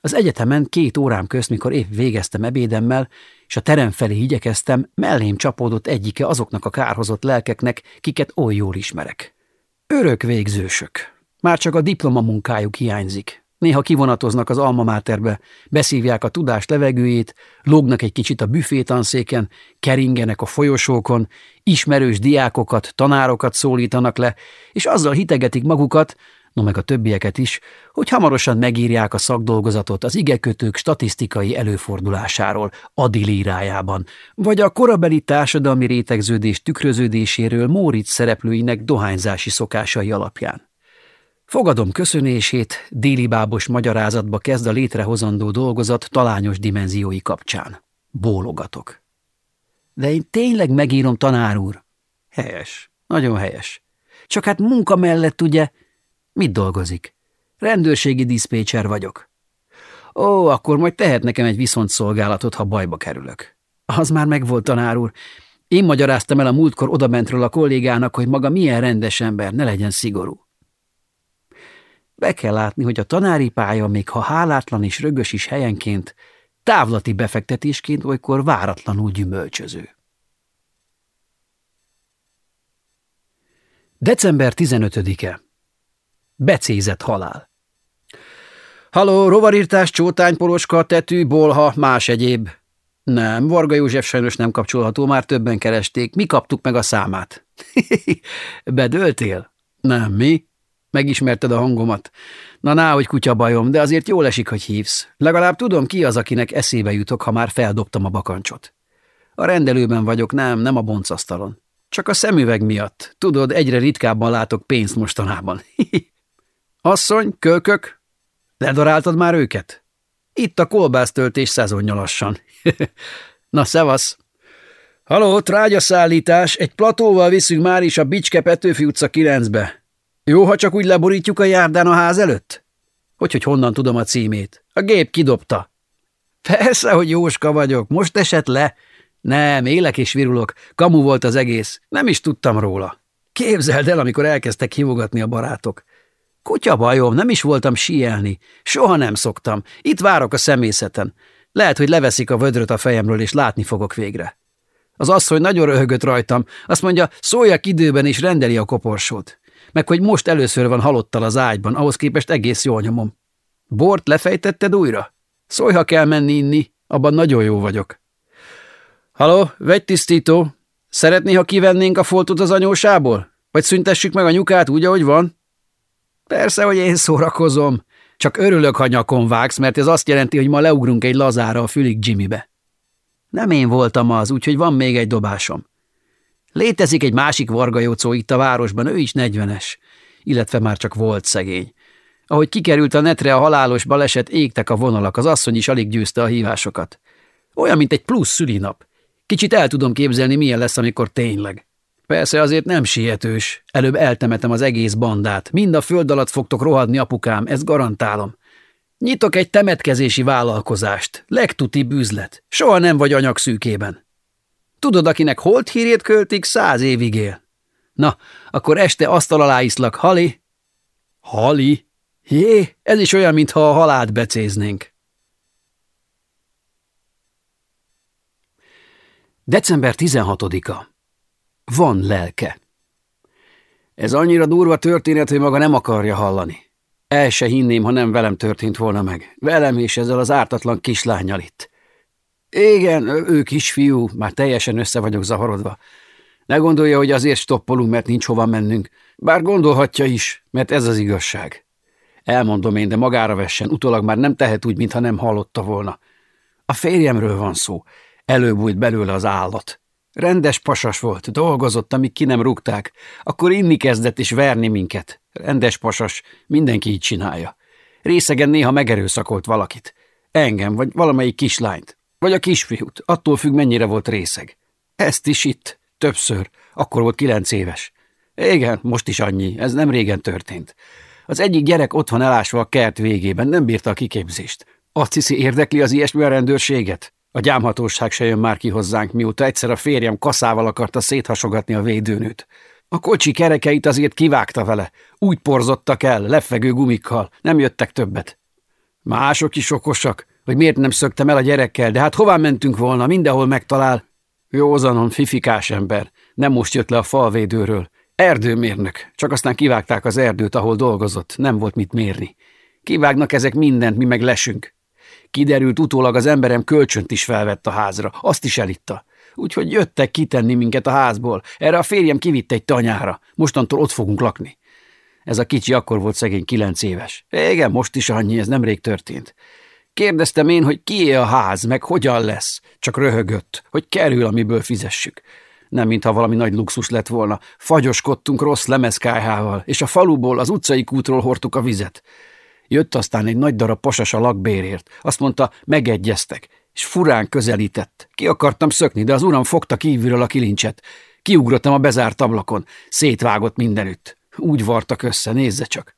Az egyetemen két órám közt, mikor épp végeztem ebédemmel, és a terem felé igyekeztem, mellém csapódott egyike azoknak a kárhozott lelkeknek, kiket oly jól ismerek. Örök végzősök. Már csak a diplomamunkájuk hiányzik. Néha kivonatoznak az alma máterbe, beszívják a tudás levegőjét, lógnak egy kicsit a büfétanszéken, keringenek a folyosókon, ismerős diákokat, tanárokat szólítanak le, és azzal hitegetik magukat, no meg a többieket is, hogy hamarosan megírják a szakdolgozatot az igekötők statisztikai előfordulásáról adilírájában, vagy a korabeli társadalmi rétegződés tükröződéséről Móricz szereplőinek dohányzási szokásai alapján. Fogadom köszönését, délibábos magyarázatba kezd a létrehozandó dolgozat talányos dimenziói kapcsán. Bólogatok. De én tényleg megírom, tanár úr. Helyes, nagyon helyes. Csak hát munka mellett ugye Mit dolgozik? Rendőrségi diszpécser vagyok. Ó, akkor majd tehet nekem egy viszontszolgálatot, ha bajba kerülök. Az már megvolt, tanár úr. Én magyaráztam el a múltkor odabentről a kollégának, hogy maga milyen rendes ember, ne legyen szigorú. Be kell látni, hogy a tanári pálya, még ha hálátlan és rögös is helyenként, távlati befektetésként olykor váratlanul gyümölcsöző. December 15-e Becézett halál. Haló, rovarírtás, csótány, poloska, tetű, bolha, más egyéb. Nem, Varga József sajnos nem kapcsolható, már többen keresték. Mi kaptuk meg a számát. Bedöltél? Nem, mi? Megismerted a hangomat. Na, ná, hogy kutya bajom, de azért jól esik, hogy hívsz. Legalább tudom ki az, akinek eszébe jutok, ha már feldobtam a bakancsot. A rendelőben vagyok, nem, nem a boncasztalon. Csak a szemüveg miatt. Tudod, egyre ritkábban látok pénzt mostanában. Asszony, kölkök, ledaráltad már őket? Itt a kolbásztöltés szezonja lassan. Na, szevasz! Haló, trágyaszállítás, egy platóval viszünk már is a Bicske Petőfi utca 9-be. Jó, ha csak úgy leborítjuk a járdán a ház előtt? Hogy, hogy honnan tudom a címét? A gép kidobta. Persze, hogy Jóska vagyok, most esett le. Nem, élek és virulok, kamu volt az egész, nem is tudtam róla. Képzeld el, amikor elkezdtek hívogatni a barátok. Kutya bajom, nem is voltam síelni. Soha nem szoktam. Itt várok a személyzeten. Lehet, hogy leveszik a vödröt a fejemről, és látni fogok végre. Az asszony nagyon röhögött rajtam. Azt mondja, szóljak időben, és rendeli a koporsót. Meg hogy most először van halottal az ágyban, ahhoz képest egész jól nyomom. Bort lefejtetted újra? Szólj, ha kell menni inni, abban nagyon jó vagyok. Haló, vegytisztító, szeretné, ha kivennénk a foltot az anyósából? Vagy szüntessük meg a nyukát úgy, ahogy van? Persze, hogy én szórakozom. Csak örülök, ha nyakon vágsz, mert ez azt jelenti, hogy ma leugrunk egy lazára a fülig Jimmybe. Nem én voltam az, úgyhogy van még egy dobásom. Létezik egy másik vargajócó itt a városban, ő is negyvenes, illetve már csak volt szegény. Ahogy kikerült a netre a halálos baleset, égtek a vonalak, az asszony is alig győzte a hívásokat. Olyan, mint egy plusz szülinap. Kicsit el tudom képzelni, milyen lesz, amikor tényleg. Persze azért nem sietős. Előbb eltemetem az egész bandát. Mind a föld alatt fogtok rohadni, apukám, ezt garantálom. Nyitok egy temetkezési vállalkozást. Legtuti bűzlet. Soha nem vagy anyagszűkében. Tudod, akinek holt hírét költik, száz évig él. Na, akkor este asztal alá iszlak, Hali? Hali? Jé, ez is olyan, mintha a halált becéznénk. December 16-a. Van lelke. Ez annyira durva történet, hogy maga nem akarja hallani. El se hinném, ha nem velem történt volna meg. Velem és ezzel az ártatlan kislányjal itt. Igen, ő kisfiú, már teljesen össze vagyok zaharodva. Ne gondolja, hogy azért stoppolunk, mert nincs hova mennünk. Bár gondolhatja is, mert ez az igazság. Elmondom én, de magára vessen, utólag már nem tehet úgy, mintha nem hallotta volna. A férjemről van szó. Előbújt belőle az állat. Rendes pasas volt, dolgozott, amíg ki nem rúgták. Akkor inni kezdett és verni minket. Rendes pasas, mindenki így csinálja. Részegen néha megerőszakolt valakit. Engem, vagy valamelyik kislányt. Vagy a kisfiút, attól függ, mennyire volt részeg. Ezt is itt, többször, akkor volt kilenc éves. Igen, most is annyi, ez nem régen történt. Az egyik gyerek ott van elásva a kert végében, nem bírta a kiképzést. Azt hiszi, érdekli az ilyesmi a rendőrséget? A gyámhatóság se jön már ki hozzánk, mióta egyszer a férjem kaszával akarta széthasogatni a védőnőt. A kocsi kerekeit azért kivágta vele. Úgy porzottak el, lefegő gumikkal. Nem jöttek többet. Mások is okosak, hogy miért nem szöktem el a gyerekkel, de hát hová mentünk volna, mindenhol megtalál. Józanon, fifikás ember. Nem most jött le a falvédőről. Erdőmérnök. Csak aztán kivágták az erdőt, ahol dolgozott. Nem volt mit mérni. Kivágnak ezek mindent, mi meg lesünk. Kiderült utólag az emberem kölcsönt is felvett a házra, azt is elitta. Úgyhogy jöttek kitenni minket a házból. Erre a férjem kivitte egy tanyára. Mostantól ott fogunk lakni. Ez a kicsi akkor volt szegény kilenc éves. Igen, most is annyi, ez nemrég történt. Kérdeztem én, hogy kié a ház, meg hogyan lesz. Csak röhögött, hogy kerül, amiből fizessük. Nem, mintha valami nagy luxus lett volna. Fagyoskodtunk rossz lemezkájhával, és a faluból, az utcai kútról hordtuk a vizet. Jött aztán egy nagy darab pasas a lakbérért. Azt mondta, megegyeztek, és furán közelített. Ki akartam szökni, de az uram fogta kívülről a kilincset. Kiugrottam a bezárt ablakon, szétvágott mindenütt. Úgy vartak össze, nézze csak.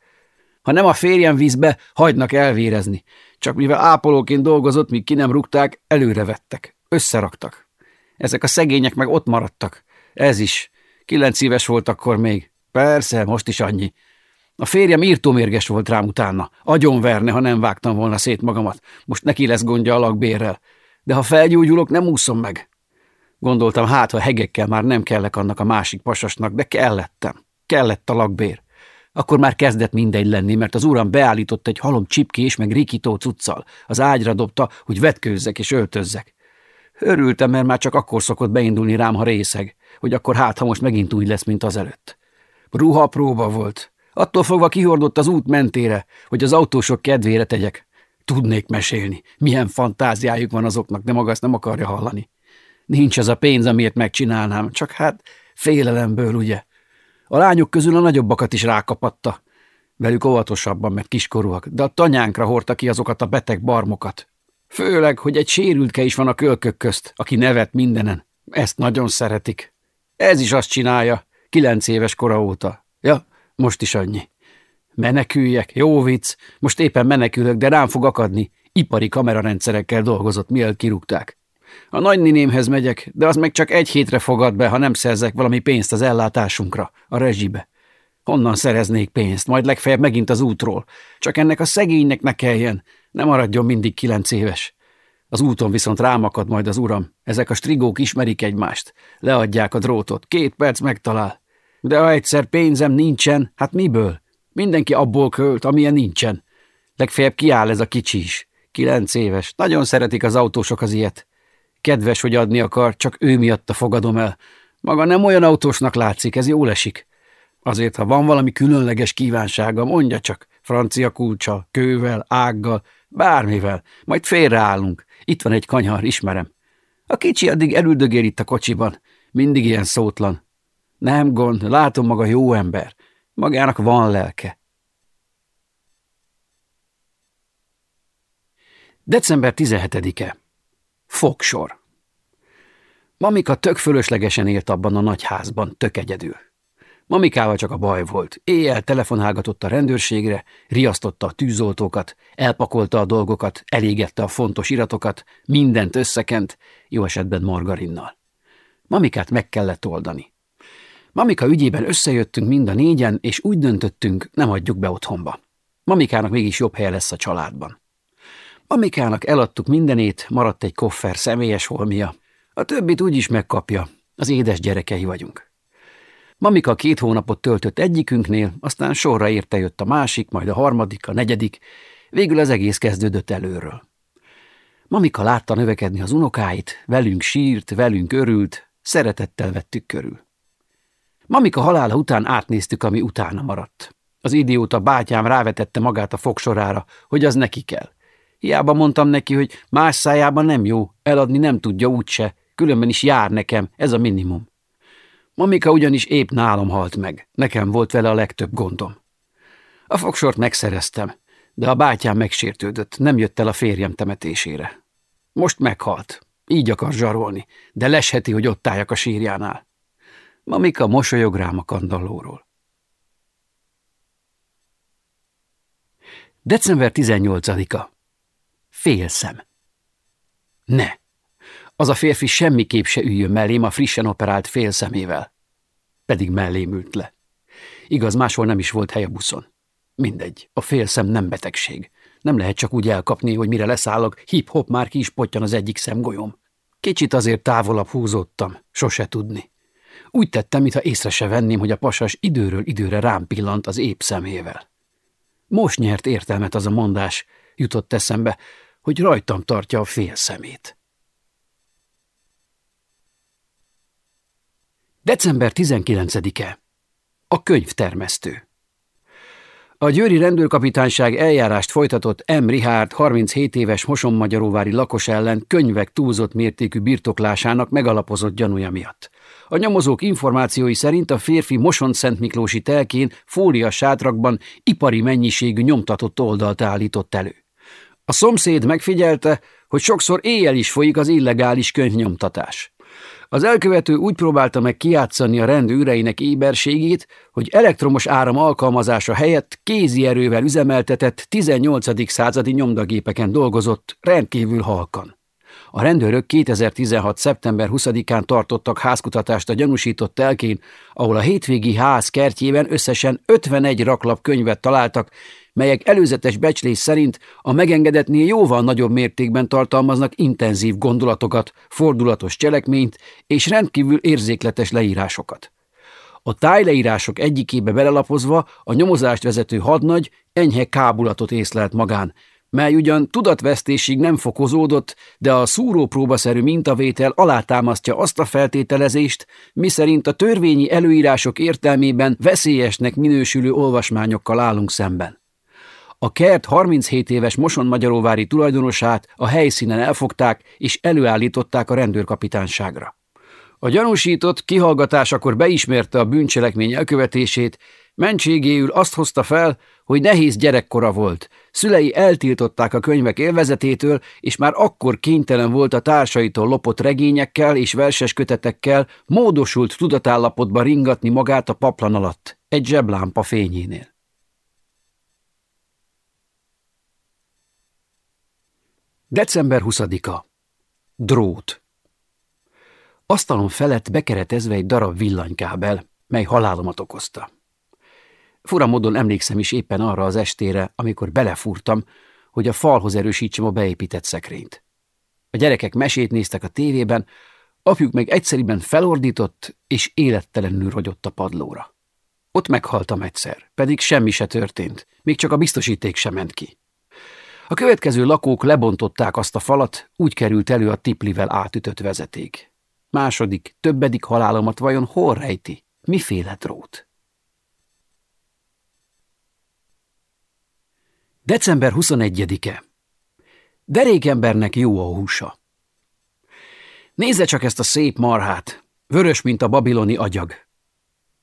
Ha nem a férjem vízbe, hagynak elvérezni. Csak mivel ápolóként dolgozott, míg ki nem rúgták, előrevettek. Összeraktak. Ezek a szegények meg ott maradtak. Ez is. Kilenc éves volt akkor még. Persze, most is annyi. A férjem írtómérges volt rám utána. Agyonverne, ha nem vágtam volna szét magamat. Most neki lesz gondja a lakbérrel. De ha felgyógyulok, nem úszom meg. Gondoltam, hát, ha hegekkel már nem kellek annak a másik pasasnak, de kellettem. Kellett a lakbér. Akkor már kezdett mindegy lenni, mert az uram beállított egy halom csipkés meg rikító cuccal. Az ágyra dobta, hogy vetkőzzek és öltözzek. Örültem, mert már csak akkor szokott beindulni rám, ha részeg, hogy akkor hát, ha most megint úgy lesz, mint azelőtt. Ruha próba volt. Attól fogva kihordott az út mentére, hogy az autósok kedvére tegyek. Tudnék mesélni, milyen fantáziájuk van azoknak, de maga azt nem akarja hallani. Nincs az a pénz, amiért megcsinálnám, csak hát félelemből, ugye? A lányok közül a nagyobbakat is rákapatta. Velük óvatosabban, mert kiskorúak, de a tanyánkra hordta ki azokat a beteg barmokat. Főleg, hogy egy sérültke is van a kölkök közt, aki nevet mindenen. Ezt nagyon szeretik. Ez is azt csinálja, kilenc éves kora óta. Most is annyi. Meneküljek, jó vicc, most éppen menekülök, de rám fog akadni. Ipari kamerarendszerekkel dolgozott, mielőtt kirúgták. A nagyninémhez megyek, de az meg csak egy hétre fogad be, ha nem szerzek valami pénzt az ellátásunkra, a rezsibe. Honnan szereznék pénzt, majd legfeljebb megint az útról. Csak ennek a szegénynek ne kelljen, nem maradjon mindig kilenc éves. Az úton viszont rámakad majd az uram. Ezek a strigók ismerik egymást. Leadják a drótot, két perc megtalál. De ha egyszer pénzem nincsen, hát miből? Mindenki abból költ, amilyen nincsen. Legfeljebb kiáll ez a kicsi is. Kilenc éves. Nagyon szeretik az autósok az ilyet. Kedves, hogy adni akar, csak ő miatta fogadom el. Maga nem olyan autósnak látszik, ez jól esik. Azért, ha van valami különleges kívánsága, mondja csak. Francia kulcsal, kővel, ággal, bármivel. Majd félreállunk. Itt van egy kanyar, ismerem. A kicsi addig elüldögél itt a kocsiban. Mindig ilyen szótlan. Nem gond, látom maga jó ember. Magának van lelke. December 17-e. Fogsor. Mamika tök fölöslegesen élt abban a nagy házban, tök egyedül. Mamikával csak a baj volt. Éjjel telefonálgatott a rendőrségre, riasztotta a tűzoltókat, elpakolta a dolgokat, elégette a fontos iratokat, mindent összekent, jó esetben margarinnal. Mamikát meg kellett oldani. Mamika ügyében összejöttünk mind a négyen, és úgy döntöttünk, nem adjuk be otthonba. Mamikának mégis jobb helye lesz a családban. Mamikának eladtuk mindenét, maradt egy koffer személyes holmia. A többit úgyis megkapja, az édes gyerekei vagyunk. Mamika két hónapot töltött egyikünknél, aztán sorra érte jött a másik, majd a harmadik, a negyedik, végül az egész kezdődött előről. Mamika látta növekedni az unokáit, velünk sírt, velünk örült, szeretettel vettük körül. Mamika halála után átnéztük, ami utána maradt. Az idióta bátyám rávetette magát a fogsorára, hogy az neki kell. Hiába mondtam neki, hogy más szájában nem jó, eladni nem tudja úgyse, különben is jár nekem, ez a minimum. Mamika ugyanis épp nálam halt meg, nekem volt vele a legtöbb gondom. A fogsort megszereztem, de a bátyám megsértődött, nem jött el a férjem temetésére. Most meghalt, így akar zsarolni, de lesheti, hogy ott álljak a sírjánál. Mamika mosolyog rám a kandallóról. December 18-a. Félszem. Ne! Az a férfi semmiképp se üljön mellém a frissen operált félszemével. Pedig mellém ült le. Igaz, máshol nem is volt hely a buszon. Mindegy, a félszem nem betegség. Nem lehet csak úgy elkapni, hogy mire leszállok, hip-hop már ki is potyan az egyik szemgolyom. Kicsit azért távolabb húzódtam, sose tudni. Úgy tettem, mintha észre se venném, hogy a pasas időről időre rám pillant az épp szemével. Most nyert értelmet az a mondás, jutott eszembe, hogy rajtam tartja a fél szemét. December 19-e. A könyvtermesztő. A győri rendőrkapitányság eljárást folytatott M. Richard 37 éves Mosonmagyaróvári lakos ellen könyvek túlzott mértékű birtoklásának megalapozott gyanúja miatt. A nyomozók információi szerint a férfi Moson Szent Miklósi telkén fólia sátrakban ipari mennyiségű nyomtatott oldalt állított elő. A szomszéd megfigyelte, hogy sokszor éjjel is folyik az illegális könyvnyomtatás. Az elkövető úgy próbálta meg kiátszani a rend őreinek éberségét, hogy elektromos áram alkalmazása helyett kézi erővel üzemeltetett 18. századi nyomdagépeken dolgozott, rendkívül halkan. A rendőrök 2016. szeptember 20-án tartottak házkutatást a gyanúsított telkén, ahol a hétvégi ház kertjében összesen 51 raklap könyvet találtak, melyek előzetes becslés szerint a megengedetnél jóval nagyobb mértékben tartalmaznak intenzív gondolatokat, fordulatos cselekményt és rendkívül érzékletes leírásokat. A tájleírások egyikébe belelapozva a nyomozást vezető hadnagy enyhe kábulatot észlelt magán, mely ugyan tudatvesztésig nem fokozódott, de a szúrópróbaszerű mintavétel alátámasztja azt a feltételezést, miszerint a törvényi előírások értelmében veszélyesnek minősülő olvasmányokkal állunk szemben. A kert 37 éves Moson Magyaróvári tulajdonosát a helyszínen elfogták és előállították a rendőrkapitányságra. A gyanúsított kihallgatásakor beismerte a bűncselekmény elkövetését, mentségéül azt hozta fel, hogy nehéz gyerekkora volt. Szülei eltiltották a könyvek élvezetétől, és már akkor kénytelen volt a társaitól lopott regényekkel és verses kötetekkel módosult tudatállapotba ringatni magát a paplan alatt, egy zseblámpa fényénél. December 20-a. Drót. Asztalon felett bekeretezve egy darab villanykábel, mely halálomat okozta. Fura módon emlékszem is éppen arra az estére, amikor belefúrtam, hogy a falhoz erősítsem a beépített szekrényt. A gyerekek mesét néztek a tévében, apjuk meg egyszeriben felordított, és élettelenül rogyott a padlóra. Ott meghaltam egyszer, pedig semmi se történt, még csak a biztosíték sem ment ki. A következő lakók lebontották azt a falat, úgy került elő a tiplivel átütött vezeték. Második, többedik halálomat vajon hol rejti? Miféle drót? December 21-e. Derékembernek jó a húsa. Nézze csak ezt a szép marhát, vörös, mint a babiloni agyag.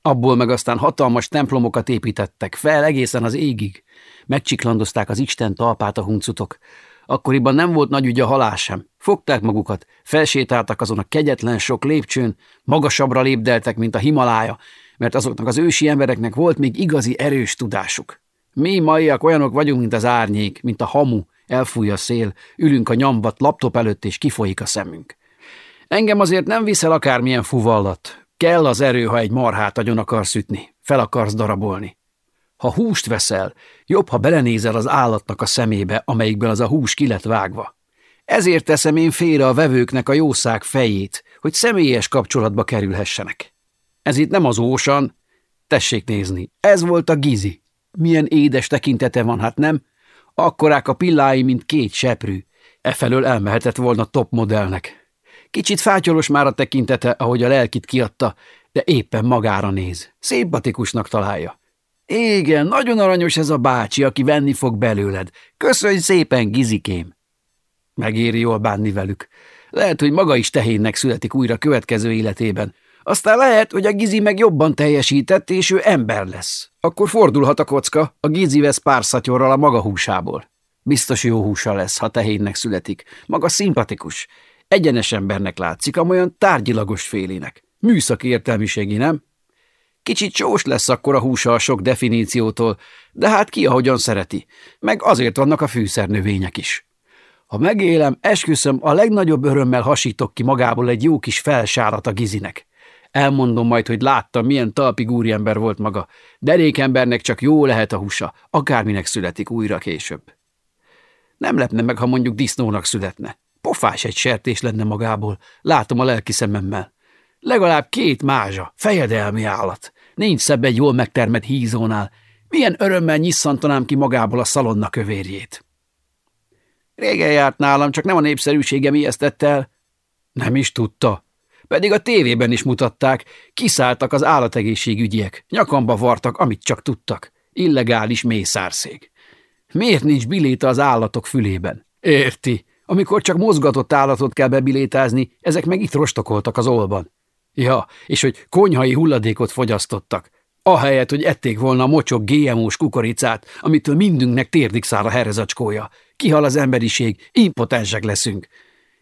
Abból meg aztán hatalmas templomokat építettek fel egészen az égig. Megcsiklandozták az Isten talpát a huncutok. Akkoriban nem volt nagy ügy a halál sem. Fogták magukat, felsétáltak azon a kegyetlen sok lépcsőn, magasabbra lépdeltek, mint a Himalája, mert azoknak az ősi embereknek volt még igazi erős tudásuk. Mi maiak olyanok vagyunk, mint az árnyék, mint a hamu, elfúj a szél, ülünk a nyambat laptop előtt, és kifolyik a szemünk. Engem azért nem viszel akármilyen fuvallat. Kell az erő, ha egy marhát agyon akarsz ütni, fel akarsz darabolni. Ha húst veszel, jobb, ha belenézel az állatnak a szemébe, amelyikben az a hús ki lett vágva. Ezért teszem én félre a vevőknek a jószág fejét, hogy személyes kapcsolatba kerülhessenek. Ez itt nem az ósan. Tessék nézni, ez volt a gizi. Milyen édes tekintete van, hát nem? Akkorák a pillái, mint két seprű. Efelől elmehetett volna top modellnek. Kicsit fátyolos már a tekintete, ahogy a lelkit kiadta, de éppen magára néz. Szimpatikusnak találja. Igen, nagyon aranyos ez a bácsi, aki venni fog belőled. Köszönj szépen, Gizikém! Megéri jól bánni velük. Lehet, hogy maga is tehénnek születik újra következő életében. Aztán lehet, hogy a Gizi meg jobban teljesített, és ő ember lesz. Akkor fordulhat a kocka, a Gizi vesz pár a maga húsából. Biztos jó húsa lesz, ha tehénnek születik. Maga szimpatikus. Egyenes embernek látszik, amolyan tárgyilagos félének. Műszaki értelmiségi, nem? Kicsit csós lesz akkor a húsa a sok definíciótól, de hát ki ahogyan szereti. Meg azért vannak a fűszernövények is. Ha megélem, esküszöm, a legnagyobb örömmel hasítok ki magából egy jó kis felsárat a gizinek. Elmondom majd, hogy láttam, milyen talpig úriember volt maga. Derékembernek csak jó lehet a húsa, akárminek születik újra később. Nem lepne meg, ha mondjuk disznónak születne. Pofás egy sertés lenne magából, látom a lelki szememmel. Legalább két mázsa, fejedelmi állat. Nincs szebb egy jól megtermett hízónál. Milyen örömmel nyisszanítanám ki magából a szalonna kövérjét. Régen járt nálam, csak nem a népszerűsége ijesztett el. Nem is tudta, pedig a tévében is mutatták, kiszálltak az állategészségügyiek, nyakamba vartak, amit csak tudtak. Illegális mészárszék. Miért nincs biléta az állatok fülében? Érti, amikor csak mozgatott állatot kell bebilétázni, ezek meg itt rostokoltak az olban. Ja, és hogy konyhai hulladékot fogyasztottak. Ahelyett, hogy ették volna a mocsok GMO-s kukoricát, amitől mindünknek térdig száll a herezacskója. Kihal az emberiség, impotensek leszünk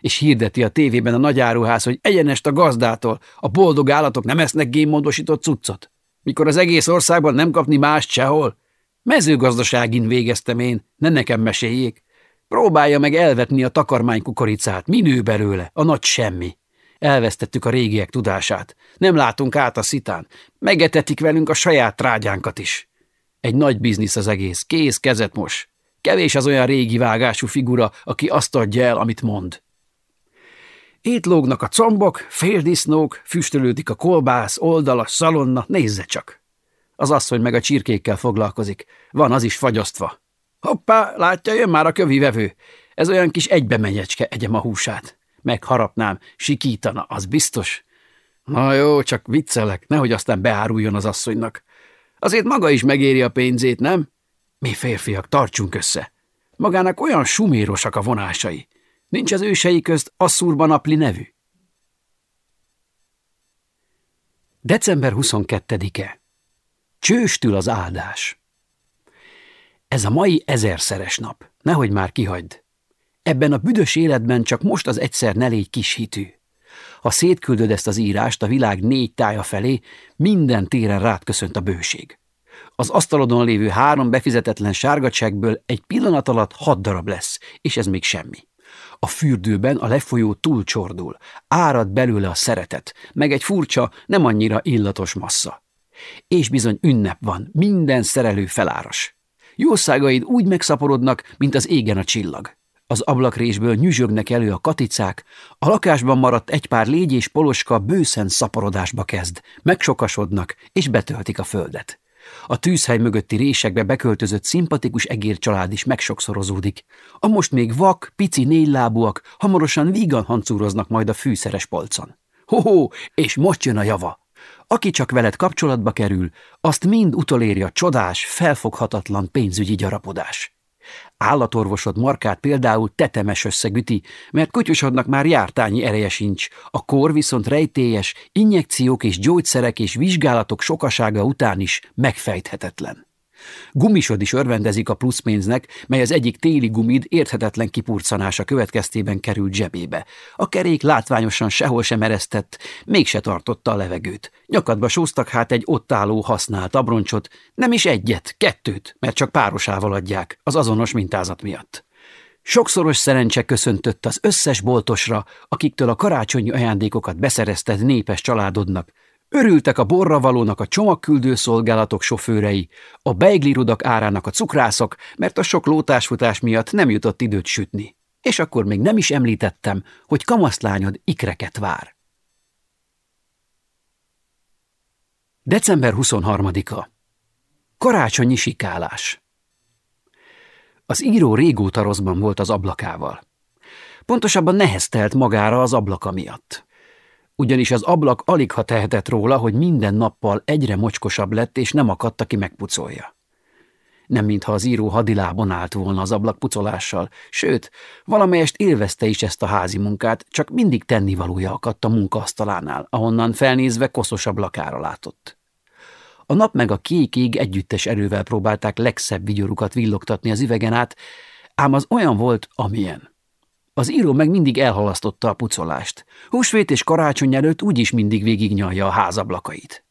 és hirdeti a tévében a nagyáruház, hogy egyenest a gazdától, a boldog állatok nem esznek génmódosított cuccot. Mikor az egész országban nem kapni mást sehol? Mezőgazdaságin végeztem én, ne nekem meséljék. Próbálja meg elvetni a takarmány kukoricát, minő belőle, a nagy semmi. Elvesztettük a régiek tudását. Nem látunk át a szitán. Megetetik velünk a saját trágyánkat is. Egy nagy biznisz az egész, kész kezet mos. Kevés az olyan régi vágású figura, aki azt adja el, amit mond. Itt lógnak a combok, féldisznók, füstölődik a kolbász, oldalas, szalonna, nézze csak. Az asszony meg a csirkékkel foglalkozik, van az is fagyasztva. Hoppá, látja, jön már a kövivevő. Ez olyan kis egybemenyecske, egyem a húsát. Megharapnám, sikítana, az biztos. Na jó, csak viccelek, nehogy aztán beáruljon az asszonynak. Azért maga is megéri a pénzét, nem? Mi férfiak, tartsunk össze. Magának olyan sumérosak a vonásai. Nincs az ősei közt Asszurban apli nevű. December 22-e. Csőstül az áldás. Ez a mai ezerszeres nap. Nehogy már kihagyd. Ebben a büdös életben csak most az egyszer ne légy kis hitű. Ha szétküldöd ezt az írást a világ négy tája felé, minden téren rád köszönt a bőség. Az asztalodon lévő három befizetetlen sárgacsegből egy pillanat alatt hat darab lesz, és ez még semmi. A fürdőben a lefolyó túlcsordul, árad belőle a szeretet, meg egy furcsa, nem annyira illatos massza. És bizony ünnep van, minden szerelő feláras. Jószágaid úgy megszaporodnak, mint az égen a csillag. Az ablakrésből nyüzsögnek elő a katicák, a lakásban maradt egy pár légy és poloska bőszen szaporodásba kezd, megsokasodnak és betöltik a földet. A tűzhely mögötti résekbe beköltözött szimpatikus egér család is megsokszorozódik. A most még vak, pici négylábúak hamarosan vígan hancúroznak majd a fűszeres polcon. Ho-ho, és most jön a java! Aki csak veled kapcsolatba kerül, azt mind utoléri a csodás, felfoghatatlan pénzügyi gyarapodás. Állatorvosod markát például tetemes összegüti, mert kutyusodnak már jártányi ereje sincs, a kor viszont rejtélyes, injekciók és gyógyszerek és vizsgálatok sokasága után is megfejthetetlen. Gumisod is örvendezik a pluszpénznek, mely az egyik téli gumid érthetetlen kipurcanása következtében került zsebébe. A kerék látványosan sehol sem eresztett, mégse tartotta a levegőt. Nyakadba sóztak hát egy ott álló használt abroncsot, nem is egyet, kettőt, mert csak párosával adják, az azonos mintázat miatt. Sokszoros szerencse köszöntött az összes boltosra, akiktől a karácsonyi ajándékokat beszerezted népes családodnak, Örültek a borravalónak a csomagküldő szolgálatok sofőrei, a beiglirudak árának a cukrászok, mert a sok lótásfutás miatt nem jutott időt sütni. És akkor még nem is említettem, hogy kamaszlányod ikreket vár. December 23-a. Karácsonyi sikálás. Az író régóta rosszban volt az ablakával. Pontosabban neheztelt magára az ablaka miatt ugyanis az ablak alig ha tehetett róla, hogy minden nappal egyre mocskosabb lett, és nem akadt, aki megpucolja. Nem mintha az író hadilában állt volna az ablak pucolással, sőt, valamelyest élvezte is ezt a házi munkát, csak mindig tennivalója akadt a munkaasztalánál, ahonnan felnézve koszos ablakára látott. A nap meg a kék ég együttes erővel próbálták legszebb vigyorukat villogtatni az üvegen át, ám az olyan volt, amilyen. Az író meg mindig elhalasztotta a pucolást. Húsvét és karácsony előtt úgyis mindig végignyalja a házablakait.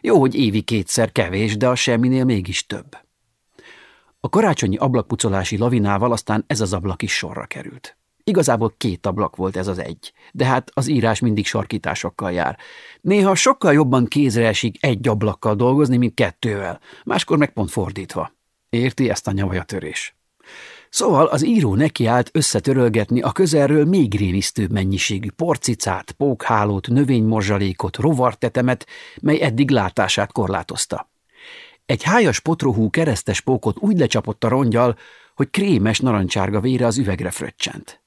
Jó, hogy évi kétszer kevés, de a semminél mégis több. A karácsonyi ablakpucolási lavinával aztán ez az ablak is sorra került. Igazából két ablak volt ez az egy, de hát az írás mindig sarkításokkal jár. Néha sokkal jobban kézre esik egy ablakkal dolgozni, mint kettővel, máskor meg pont fordítva. Érti ezt a nyavajatörés? Szóval az író nekiállt összetörölgetni a közelről még rémisztőbb mennyiségű porcicát, pókhálót, növénymorzsalékot, rovartetemet, mely eddig látását korlátozta. Egy hájas potrohú keresztes pókot úgy lecsapott a rongyal, hogy krémes narancsárga vére az üvegre fröccsent.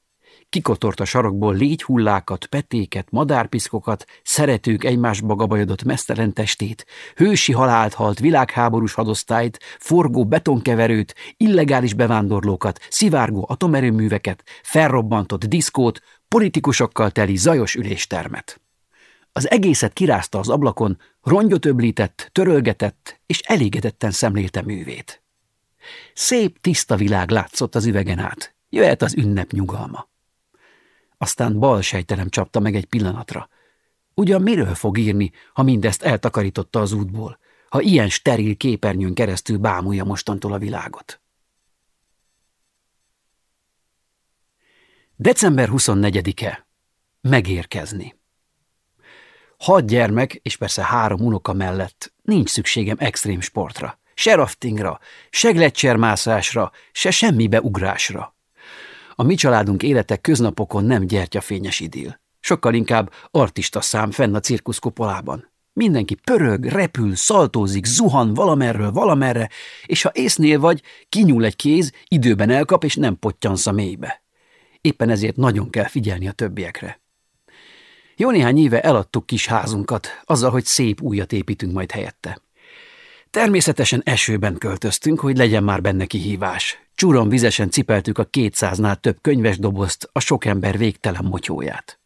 Kikotort a sarokból légyhullákat, petéket, madárpiszkokat, szeretők egymásba gabajodott mesztelen testét, hősi halált halt világháborús hadosztályt, forgó betonkeverőt, illegális bevándorlókat, szivárgó atomerőműveket, felrobbantott diszkót, politikusokkal teli zajos üléstermet. Az egészet kirázta az ablakon, rongyot öblített, törölgetett, és elégedetten szemlélte művét. Szép, tiszta világ látszott az üvegen át. Jöhet az ünnep nyugalma. Aztán bal sejtelem csapta meg egy pillanatra. Ugyan miről fog írni, ha mindezt eltakarította az útból, ha ilyen steril képernyőn keresztül bámulja mostantól a világot? December 24-e. Megérkezni. Hat gyermek, és persze három unoka mellett nincs szükségem extrém sportra. Se raftingra, se gletszermászásra, se semmibe ugrásra. A mi családunk élete köznapokon nem gyertyafényes idil. Sokkal inkább artista szám fenn a cirkuszkupolában. Mindenki pörög, repül, szaltózik, zuhan valamerről valamerre, és ha észnél vagy, kinyúl egy kéz, időben elkap, és nem pottyansz a mélybe. Éppen ezért nagyon kell figyelni a többiekre. Jó néhány éve eladtuk kis házunkat, azzal, hogy szép újat építünk majd helyette. Természetesen esőben költöztünk, hogy legyen már benne kihívás. Csúron vizesen cipeltük a kétszáznál több könyves dobozt, a sok ember végtelen motyóját.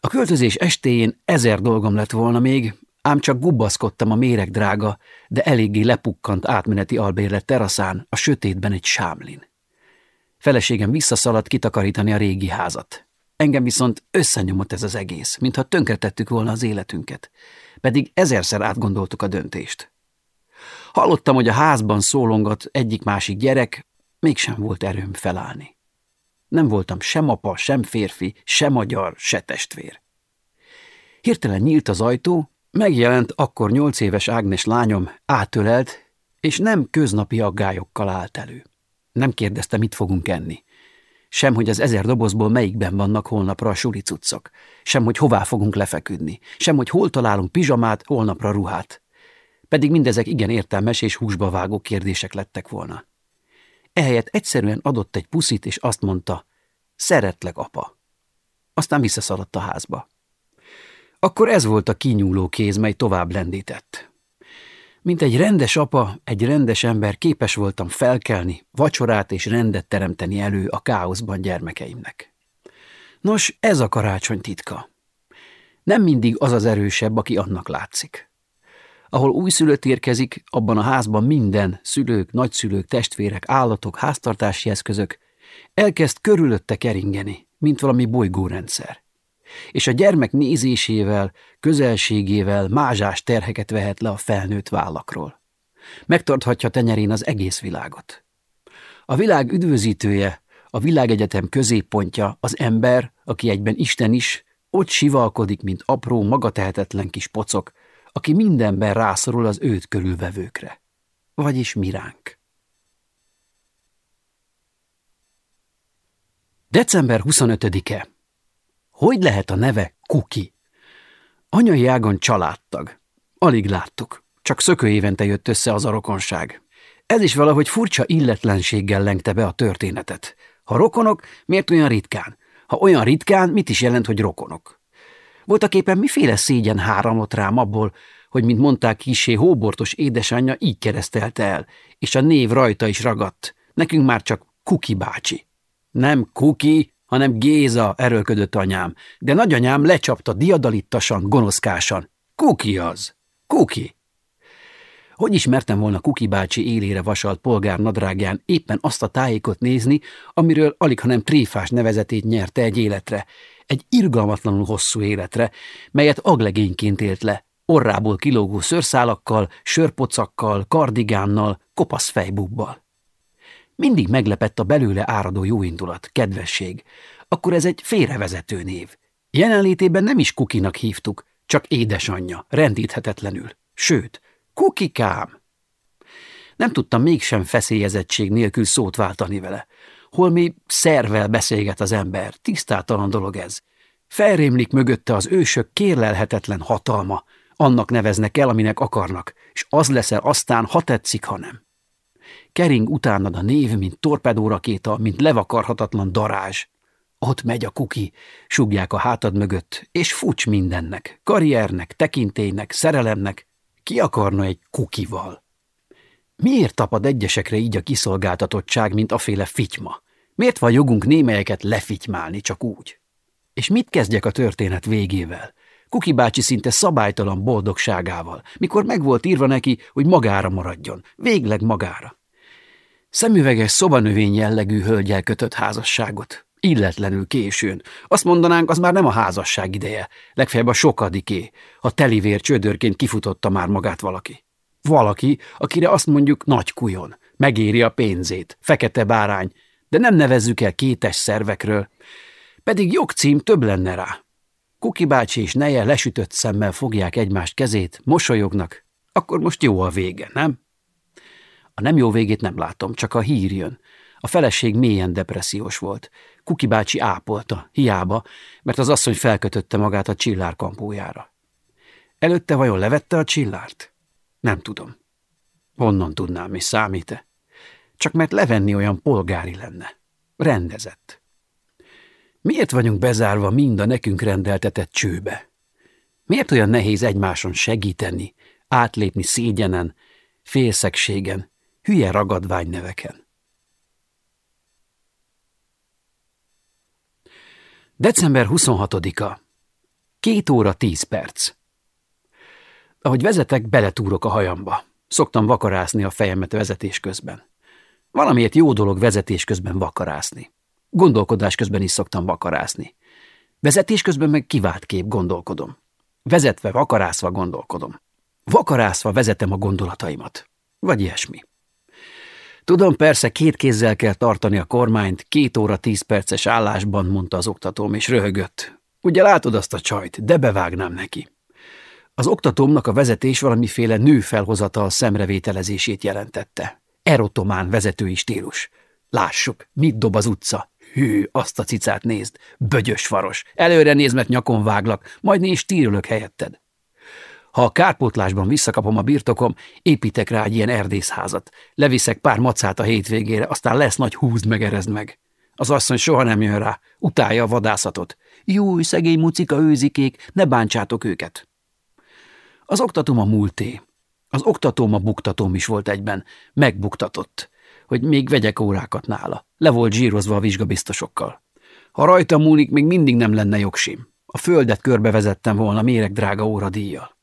A költözés estéjén ezer dolgom lett volna még, ám csak gubbaszkodtam a méreg drága, de eléggé lepukkant átmeneti albérlet teraszán, a sötétben egy sámlin. Feleségem visszaszaladt kitakarítani a régi házat. Engem viszont összenyomott ez az egész, mintha tönkretettük volna az életünket. Pedig ezerszer átgondoltuk a döntést. Hallottam, hogy a házban szólongat egyik-másik gyerek, mégsem volt erőm felállni. Nem voltam sem apa, sem férfi, sem magyar, se testvér. Hirtelen nyílt az ajtó, megjelent akkor nyolc éves Ágnes lányom, átölelt, és nem köznapi aggályokkal állt elő. Nem kérdezte, mit fogunk enni. Sem, hogy az ezer dobozból melyikben vannak holnapra a sulicuccok. Sem, hogy hová fogunk lefeküdni. Sem, hogy hol találunk pizsamát, holnapra ruhát. Pedig mindezek igen értelmes és húsba vágó kérdések lettek volna. Ehelyett egyszerűen adott egy puszit, és azt mondta, szeretlek, apa. Aztán visszaszaladt a házba. Akkor ez volt a kinyúló kéz, mely tovább lendített. Mint egy rendes apa, egy rendes ember képes voltam felkelni, vacsorát és rendet teremteni elő a káoszban gyermekeimnek. Nos, ez a karácsony titka. Nem mindig az az erősebb, aki annak látszik. Ahol újszülött érkezik, abban a házban minden, szülők, nagyszülők, testvérek, állatok, háztartási eszközök, elkezd körülötte keringeni, mint valami bolygórendszer és a gyermek nézésével, közelségével mázsás terheket vehet le a felnőtt vállakról. Megtarthatja tenyerén az egész világot. A világ üdvözítője, a világegyetem középpontja, az ember, aki egyben Isten is, ott sivalkodik, mint apró, magatehetetlen kis pocok, aki mindenben rászorul az őt körülvevőkre. Vagyis miránk. December 25-e hogy lehet a neve Kuki? Anyai ágon családtag. Alig láttuk. Csak szökő évente jött össze az a rokonság. Ez is valahogy furcsa illetlenséggel lengte be a történetet. Ha rokonok, miért olyan ritkán? Ha olyan ritkán, mit is jelent, hogy rokonok? Voltak éppen miféle szégyen háramott rám abból, hogy, mint mondták kisé, hóbortos édesanyja így keresztelte el, és a név rajta is ragadt. Nekünk már csak Kuki bácsi. Nem Kuki, hanem Géza, erőlködött anyám, de nagyanyám lecsapta diadalittasan, gonoszkásan. Kuki az! Kuki! Hogy ismertem volna Kuki bácsi élére vasalt polgár nadrágján éppen azt a tájékot nézni, amiről alig hanem tréfás nevezetét nyerte egy életre, egy irgalmatlanul hosszú életre, melyet aglegényként élt le, orrából kilógó szőrszálakkal, sörpocakkal, kardigánnal, kopasz fejbubbal. Mindig meglepett a belőle áradó jóindulat, kedvesség. Akkor ez egy félrevezető név. Jelenlétében nem is Kukinak hívtuk, csak édesanyja, rendíthetetlenül. Sőt, Kukikám! Nem tudtam mégsem feszélyezettség nélkül szót váltani vele. Holmi szervel beszélget az ember, tisztátalan dolog ez. Felrémlik mögötte az ősök kérlelhetetlen hatalma, annak neveznek el, aminek akarnak, és az leszel aztán, ha tetszik, ha nem. Kering utánad a név, mint torpedórakéta, mint levakarhatatlan darázs. Ott megy a kuki, sugják a hátad mögött, és fucs mindennek, karriernek, tekintélynek, szerelemnek. Ki akarna egy kukival? Miért tapad egyesekre így a kiszolgáltatottság, mint aféle fityma? Miért van jogunk némelyeket lefitymálni csak úgy? És mit kezdjek a történet végével? Kuki bácsi szinte szabálytalan boldogságával, mikor meg volt írva neki, hogy magára maradjon, végleg magára. Szemüveges szobanövény jellegű hölgyel kötött házasságot. Illetlenül későn. Azt mondanánk, az már nem a házasság ideje, legfeljebb a sokadiké, ha telivér csődörként kifutotta már magát valaki. Valaki, akire azt mondjuk nagy kujon, megéri a pénzét, fekete bárány, de nem nevezzük el kétes szervekről, pedig jogcím több lenne rá. Kuki bácsi és neje lesütött szemmel fogják egymást kezét, mosolyognak, akkor most jó a vége, nem? A nem jó végét nem látom, csak a hír jön. A feleség mélyen depressziós volt. Kuki bácsi ápolta, hiába, mert az asszony felkötötte magát a csillár kampójára. Előtte vajon levette a csillárt? Nem tudom. Honnan tudnám, mi számít-e? Csak mert levenni olyan polgári lenne. Rendezett. Miért vagyunk bezárva mind a nekünk rendeltetett csőbe? Miért olyan nehéz egymáson segíteni, átlépni szégyenen, félszegségen, hülye ragadvány neveken? December 26-a. Két óra tíz perc. Ahogy vezetek, beletúrok a hajamba. Szoktam vakarászni a fejemet vezetés közben. Valamiért jó dolog vezetés közben vakarászni. Gondolkodás közben is szoktam vakarászni. Vezetés közben meg kivált kép gondolkodom. Vezetve, vakarászva gondolkodom. Vakarászva vezetem a gondolataimat. Vagy ilyesmi. Tudom, persze két kézzel kell tartani a kormányt, két óra tíz perces állásban, mondta az oktatóm, és röhögött. Ugye látod azt a csajt, de bevágnám neki. Az oktatómnak a vezetés valamiféle nő felhozatal szemrevételezését jelentette. Erotomán vezetői stílus. Lássuk, mit dob az utca. Hű, azt a cicát nézd, bögyös faros. Előre nézd, mert nyakon váglak, majd én stírülök helyetted. Ha a kárpótlásban visszakapom a birtokom, építek rá egy ilyen erdészházat. Leviszek pár macát a hétvégére, aztán lesz nagy húzd meg, erezd meg. Az asszony soha nem jön rá, utálja a vadászatot. Júj, szegény mucika őzikék, ne bántsátok őket. Az oktatóm a múlté. Az oktatóm a buktatóm is volt egyben. Megbuktatott, hogy még vegyek órákat nála. Le volt zsírozva a vizsgabiztosokkal. Ha rajta múlik, még mindig nem lenne jogsim. A földet körbevezettem volna méreg drága óradíjjal.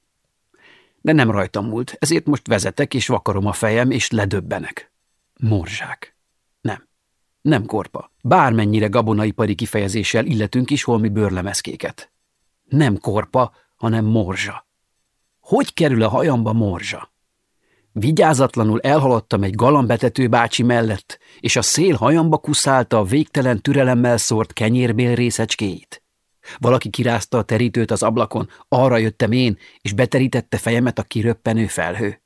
De nem rajtam múlt, ezért most vezetek, és vakarom a fejem, és ledöbbenek. Morzsák. Nem. Nem korpa. Bármennyire gabonaipari kifejezéssel illetünk is holmi bőrlemezkéket. Nem korpa, hanem morzsa. Hogy kerül a hajamba morzsa? Vigyázatlanul elhaladtam egy galambetető bácsi mellett, és a szél hajamba kuszálta a végtelen türelemmel szórt kenyérbél részecskéit. Valaki kirázta a terítőt az ablakon, arra jöttem én, és beterítette fejemet a kiröppenő felhő.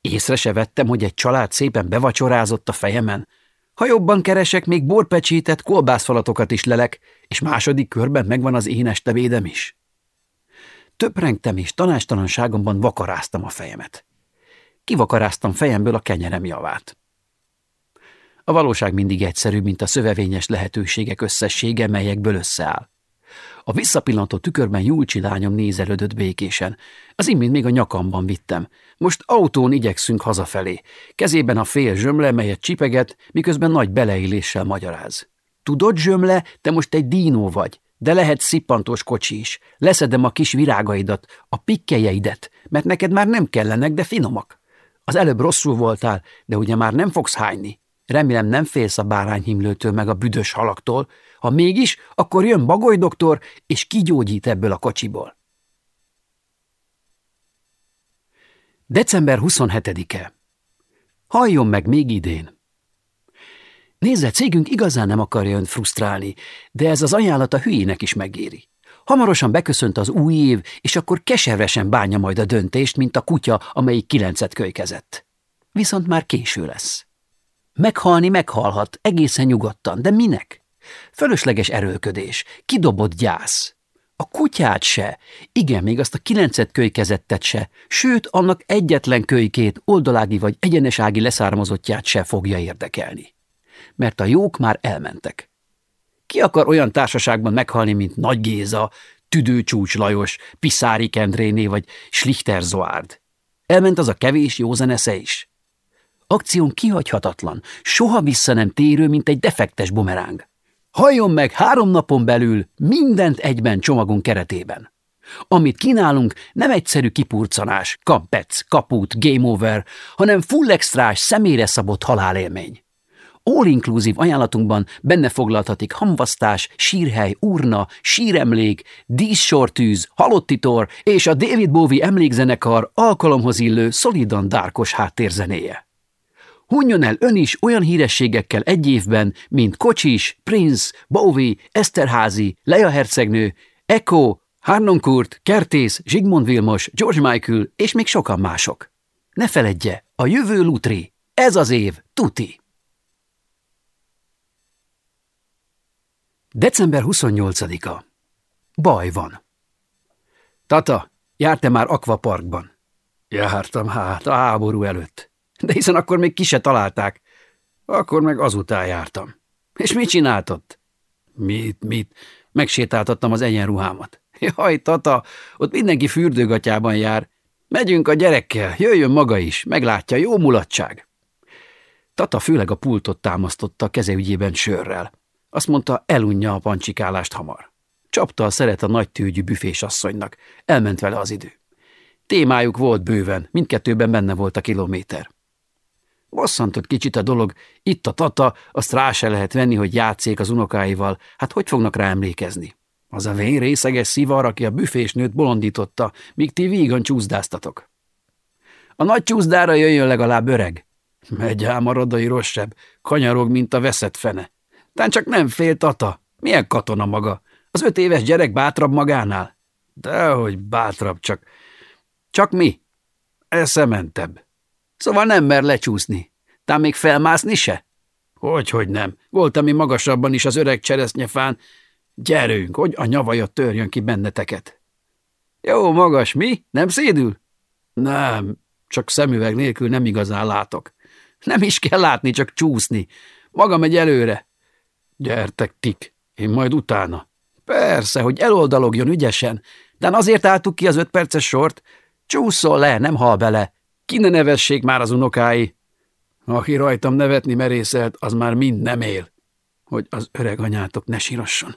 Észre se vettem, hogy egy család szépen bevacsorázott a fejemen. Ha jobban keresek, még borpecsétet, kolbászfalatokat is lelek, és második körben megvan az én estebédem is. Töprengtem, és tanástalanságomban vakaráztam a fejemet. Kivakaráztam fejemből a kenyerem javát. A valóság mindig egyszerű, mint a szövevényes lehetőségek összessége, melyekből összeáll. A visszapillantó tükörben Júlcsi lányom nézelődött békésen. Az imént még a nyakamban vittem. Most autón igyekszünk hazafelé. Kezében a fél zsömle, melyet csipeget, miközben nagy beleéléssel magyaráz. Tudod, zsömle, te most egy dínó vagy, de lehet szippantós kocsi is. Leszedem a kis virágaidat, a pikkelyeidet, mert neked már nem kellenek, de finomak. Az előbb rosszul voltál, de ugye már nem fogsz hányni. Remélem nem félsz a bárányhimlőtől meg a büdös halaktól. Ha mégis, akkor jön Bagoly doktor, és kigyógyít ebből a kocsiból. December 27-e. Halljon meg még idén! Nézze, cégünk igazán nem akarja önt frusztrálni, de ez az ajánlat a hülyének is megéri. Hamarosan beköszönt az új év, és akkor keservesen bánja majd a döntést, mint a kutya, amelyik kilencet kölykezett. Viszont már késő lesz. Meghalni meghalhat, egészen nyugodtan, de minek? Fölösleges erőlködés, kidobott gyász. A kutyát se, igen, még azt a kilencet kölykezettet se, sőt, annak egyetlen kölykét, oldalági vagy egyenesági leszármazottját se fogja érdekelni. Mert a jók már elmentek. Ki akar olyan társaságban meghalni, mint Nagy Géza, Tüdőcsúcs Lajos, Piszári Kendréné vagy Schlichter Zoárd? Elment az a kevés jó zenesze is. Akción kihagyhatatlan, soha vissza nem térő, mint egy defektes bumeráng. Halljon meg három napon belül mindent egyben csomagunk keretében. Amit kínálunk, nem egyszerű kipurcanás, kampec, kaput, game over, hanem full extrás, személyre szabott halálélmény. All-inclusive ajánlatunkban benne foglaltatik hamvasztás, sírhely, urna, síremlék, díszsortűz, halottitor és a David Bowie emlékzenekar alkalomhoz illő szolidan dárkos háttérzenéje. Hunjon el ön is olyan hírességekkel egy évben, mint Kocsis, Prince, Bowie, Eszterházi, Leia hercegnő, Echo, Harnoncourt, Kertész, Zsigmond Vilmos, George Michael és még sokan mások. Ne feledje, a jövő lutri, ez az év, tuti! December 28-a. Baj van. Tata, Járte már akvaparkban? Jártam hát, a háború előtt. De hiszen akkor még ki se találták. Akkor meg azután jártam. És mit csináltott? Mit, mit? Megsétáltattam az egyenruhámat. Jaj, tata, ott mindenki fürdőgatyában jár. Megyünk a gyerekkel, jöjjön maga is, meglátja, jó mulatság. Tata főleg a pultot támasztotta a keze ügyében sörrel. Azt mondta, elunja a pancsikálást hamar. Csapta a szeret a nagy tőgyű büfés asszonynak. Elment vele az idő. Témájuk volt bőven, mindkettőben benne volt a kilométer. Bosszantott kicsit a dolog, itt a tata, azt rá se lehet venni, hogy játszék az unokáival, hát hogy fognak rá emlékezni? Az a vén részeges szivar, aki a büfésnőt bolondította, míg ti vígan csúszdáztatok. A nagy csúszdára jöjjön legalább öreg. Megy ám a rodai rosszabb, kanyarog, mint a veszett fene. Tán csak nem fél tata. Milyen katona maga? Az öt éves gyerek bátrabb magánál? Dehogy bátrabb, csak... Csak mi? Eszementebb. Szóval nem mer lecsúszni. Tán még felmászni se? Hogy, hogy nem. Volt, ami magasabban is az öreg cseresznyefán. Gyerünk, hogy a nyavaja törjön ki benneteket. Jó magas, mi? Nem szédül? Nem, csak szemüveg nélkül nem igazán látok. Nem is kell látni, csak csúszni. Maga megy előre. Gyertek, Tik, én majd utána. Persze, hogy eloldalogjon ügyesen, de azért álltuk ki az öt perces sort. Csúszol le, nem hal bele. Ki ne nevessék már az unokái. Aki rajtam nevetni merészelt, az már mind nem él. Hogy az öreg anyátok ne sírasson.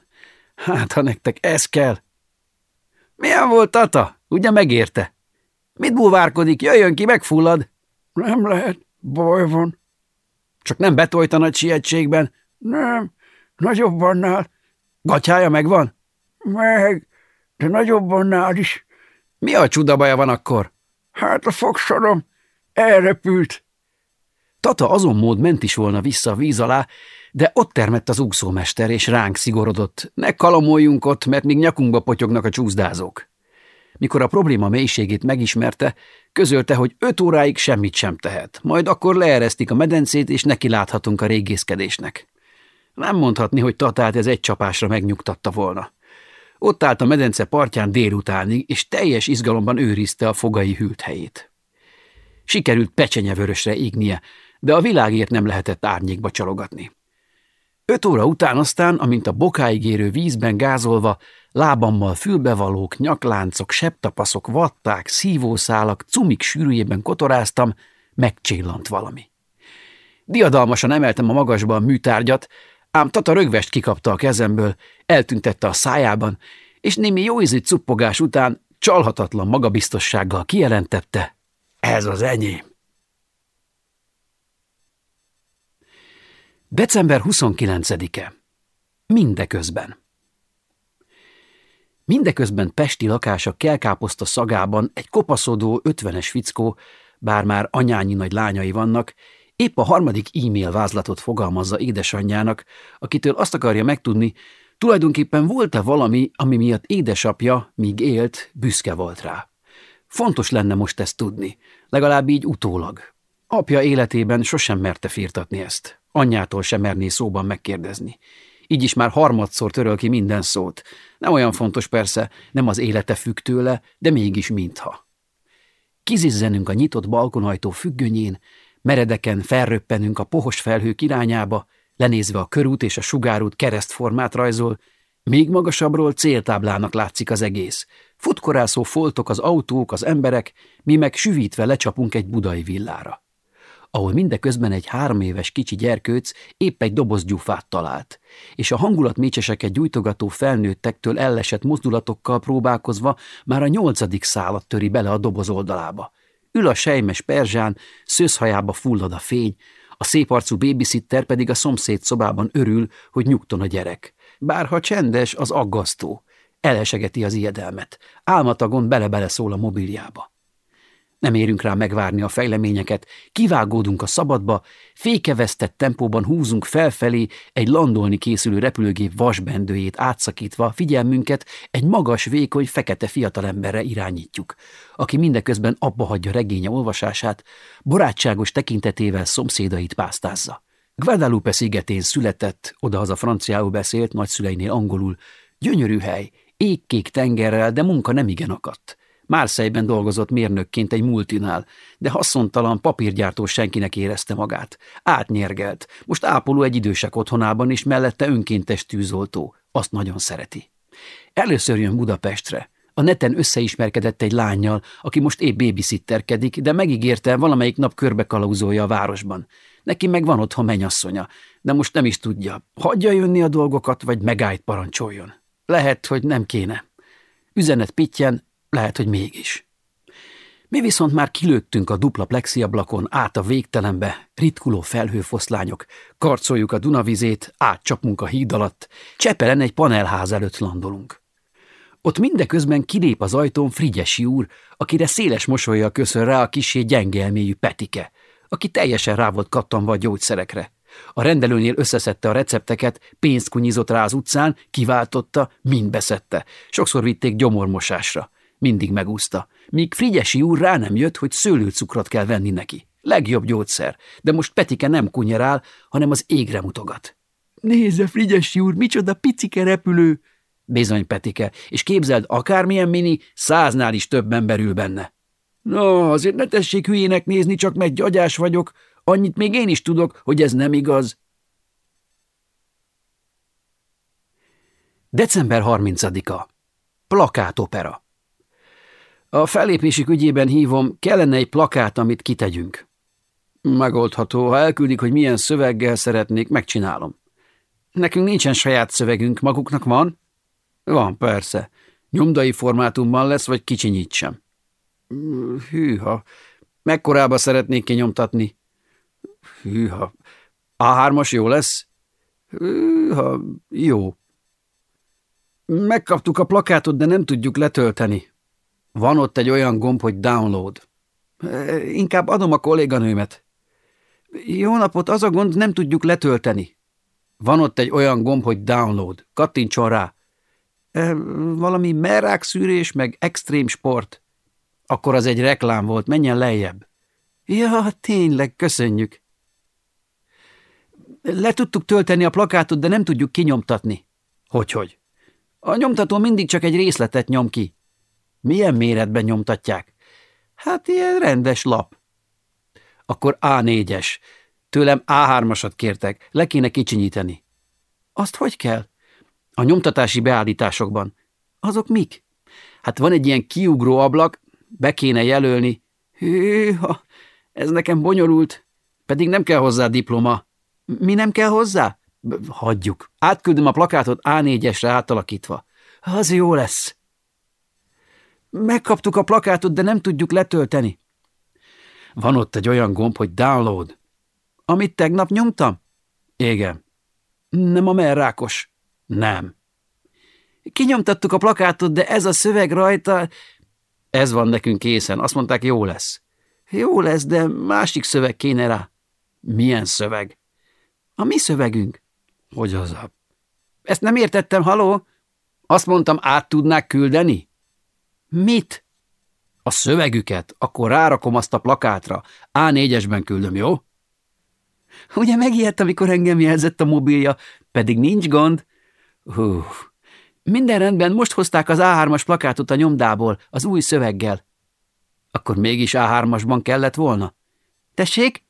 Hát, ha nektek ez kell. Milyen volt, tata? Ugye megérte? Mit búvárkodik? Jöjjön ki, megfullad. Nem lehet, baj van. Csak nem betolt a nagy sietségben. Nem, nagyobb annál. Gatyája megvan? Meg, de nagyobb annál is. Mi a csudabaja van akkor? Hát a fogsorom elrepült. Tata azon mód ment is volna vissza a víz alá, de ott termett az úszómester, és ránk szigorodott. Ne kalamoljunk ott, mert még nyakunkba potyognak a csúszdázók. Mikor a probléma mélységét megismerte, közölte, hogy öt óráig semmit sem tehet, majd akkor leeresztik a medencét, és neki láthatunk a régészkedésnek. Nem mondhatni, hogy Tatát ez egy csapásra megnyugtatta volna. Ott állt a medence partján délutánig, és teljes izgalomban őrizte a fogai hűlt helyét. Sikerült pecsenyevörösre égnie, de a világért nem lehetett árnyékba csalogatni. Öt óra után aztán, amint a bokáig érő vízben gázolva, lábammal fülbevalók, nyakláncok, septapaszok, vatták, szívószálak, cumik sűrűjében kotoráztam, megcsillant valami. Diadalmasan emeltem a magasba a műtárgyat, ám Tata rögvest kikapta a kezemből, eltüntette a szájában, és némi jóízű cuppogás után csalhatatlan magabiztossággal kijelentette, ez az enyém. December 29-e. Mindeközben. Mindeközben Pesti lakása kelkáposzta szagában egy kopaszodó ötvenes fickó, bár már anyányi nagy lányai vannak, épp a harmadik e-mail vázlatot fogalmazza édesanyjának, akitől azt akarja megtudni, tulajdonképpen volt-e valami, ami miatt édesapja, míg élt, büszke volt rá. Fontos lenne most ezt tudni, legalább így utólag. Apja életében sosem merte firtatni ezt anyjától sem merné szóban megkérdezni. Így is már harmadszor töröl ki minden szót. Nem olyan fontos persze, nem az élete függ tőle, de mégis mintha. Kizizzenünk a nyitott balkonajtó függönyén, meredeken felröppenünk a pohos felhők irányába, lenézve a körút és a sugárút keresztformát rajzol, még magasabbról céltáblának látszik az egész. Futkorászó foltok az autók, az emberek, mi meg süvítve lecsapunk egy budai villára ahol mindeközben egy három éves kicsi gyerkőc épp egy doboz gyufát talált, és a hangulatmécseseket gyújtogató felnőttektől ellesett mozdulatokkal próbálkozva már a nyolcadik szálat töri bele a doboz oldalába. Ül a sejmes perzsán, szőzhajába fullad a fény, a szép arcú babysitter pedig a szomszéd szobában örül, hogy nyugton a gyerek. Bárha csendes, az aggasztó. Elesegeti az ijedelmet. Álmatagon bele-bele szól a mobiljába. Nem érünk rá megvárni a fejleményeket, kivágódunk a szabadba, fékevesztett tempóban húzunk felfelé egy landolni készülő repülőgép vasbendőjét átszakítva figyelmünket egy magas, vékony, fekete fiatalemberre irányítjuk, aki mindeközben abba hagyja regénye olvasását, barátságos tekintetével szomszédait pásztázza. Guadalupe szigetén született, odahaza franciául beszélt, nagyszüleinél angolul, gyönyörű hely, égkék tengerrel, de munka nem igen akadt Márszejben dolgozott mérnökként egy multinál, de haszontalan papírgyártó senkinek érezte magát. Átnyergelt. Most ápoló egy idősek otthonában, és mellette önkéntes tűzoltó. Azt nagyon szereti. Először jön Budapestre. A neten összeismerkedett egy lányjal, aki most épp babysitterkedik, de megígérte, valamelyik nap körbe kalauzolja a városban. Neki meg van otthon menyasszonya, de most nem is tudja, hagyja jönni a dolgokat, vagy megállt parancsoljon. Lehet, hogy nem kéne. Üzenet pittyen, lehet, hogy mégis. Mi viszont már kilőttünk a dupla plexiablakon át a végtelenbe, ritkuló felhőfoszlányok, karcoljuk a Dunavizét, átcsapunk a híd alatt, Csepelen egy panelház előtt landolunk. Ott mindeközben kilép az ajtón Frigyesi úr, akire széles mosolya köszön rá a kisé gyengelméjű Petike, aki teljesen rá volt kattanva a gyógyszerekre. A rendelőnél összeszedte a recepteket, pénzt kunyizott rá az utcán, kiváltotta, mind beszette. Sokszor vitték gyomormosásra. Mindig megúszta. Míg Frigyesi úr rá nem jött, hogy szőlőcukrot kell venni neki. Legjobb gyógyszer, de most Petike nem kunyerál, hanem az égre mutogat. Nézze, Frigyesi úr, micsoda picike repülő! Bizony, Petike, és képzeld, akármilyen mini, száznál is több ember ül benne. No, azért ne tessék hülyének nézni, csak meg gyagyás vagyok, annyit még én is tudok, hogy ez nem igaz. December 30-a. Plakátopera. A fellépésük ügyében hívom, kellene egy plakát, amit kitegyünk. Megoldható, ha elküldik, hogy milyen szöveggel szeretnék, megcsinálom. Nekünk nincsen saját szövegünk, maguknak van? Van, persze. Nyomdai formátumban lesz, vagy kicsinyítsem. Hűha, mekkorába szeretnék kinyomtatni? Hűha, A3-as jó lesz? Hűha, jó. Megkaptuk a plakátot, de nem tudjuk letölteni. Van ott egy olyan gomb, hogy download. Inkább adom a kolléganőmet. Jó napot, az a gond, nem tudjuk letölteni. Van ott egy olyan gomb, hogy download. Kattintson rá. Valami merák szűrés, meg extrém sport. Akkor az egy reklám volt, menjen lejjebb. Ja, tényleg, köszönjük. Le tudtuk tölteni a plakátot, de nem tudjuk kinyomtatni. Hogyhogy? A nyomtató mindig csak egy részletet nyom ki. Milyen méretben nyomtatják? Hát ilyen rendes lap. Akkor A4-es. Tőlem A3-asat kértek, le kéne kicsinyíteni. Azt hogy kell? A nyomtatási beállításokban. Azok mik? Hát van egy ilyen kiugró ablak, be kéne jelölni. Hűha, ez nekem bonyolult, pedig nem kell hozzá diploma. Mi nem kell hozzá? Hagyjuk. Átküldöm a plakátot A4-esre átalakítva. Az jó lesz. Megkaptuk a plakátot, de nem tudjuk letölteni. Van ott egy olyan gomb, hogy download. Amit tegnap nyomtam? Igen. Nem a merrákos. Nem. Kinyomtattuk a plakátot, de ez a szöveg rajta... Ez van nekünk készen. Azt mondták, jó lesz. Jó lesz, de másik szöveg kéne rá. Milyen szöveg? A mi szövegünk. Hogy az a... Ezt nem értettem, haló? Azt mondtam, át tudnák küldeni? Mit? A szövegüket, akkor rárakom azt a plakátra. A4-esben küldöm, jó? Ugye megijedt, amikor engem jelzett a mobilja, pedig nincs gond. Hú, minden rendben, most hozták az A3-as plakátot a nyomdából, az új szöveggel. Akkor mégis A3-asban kellett volna? Tessék?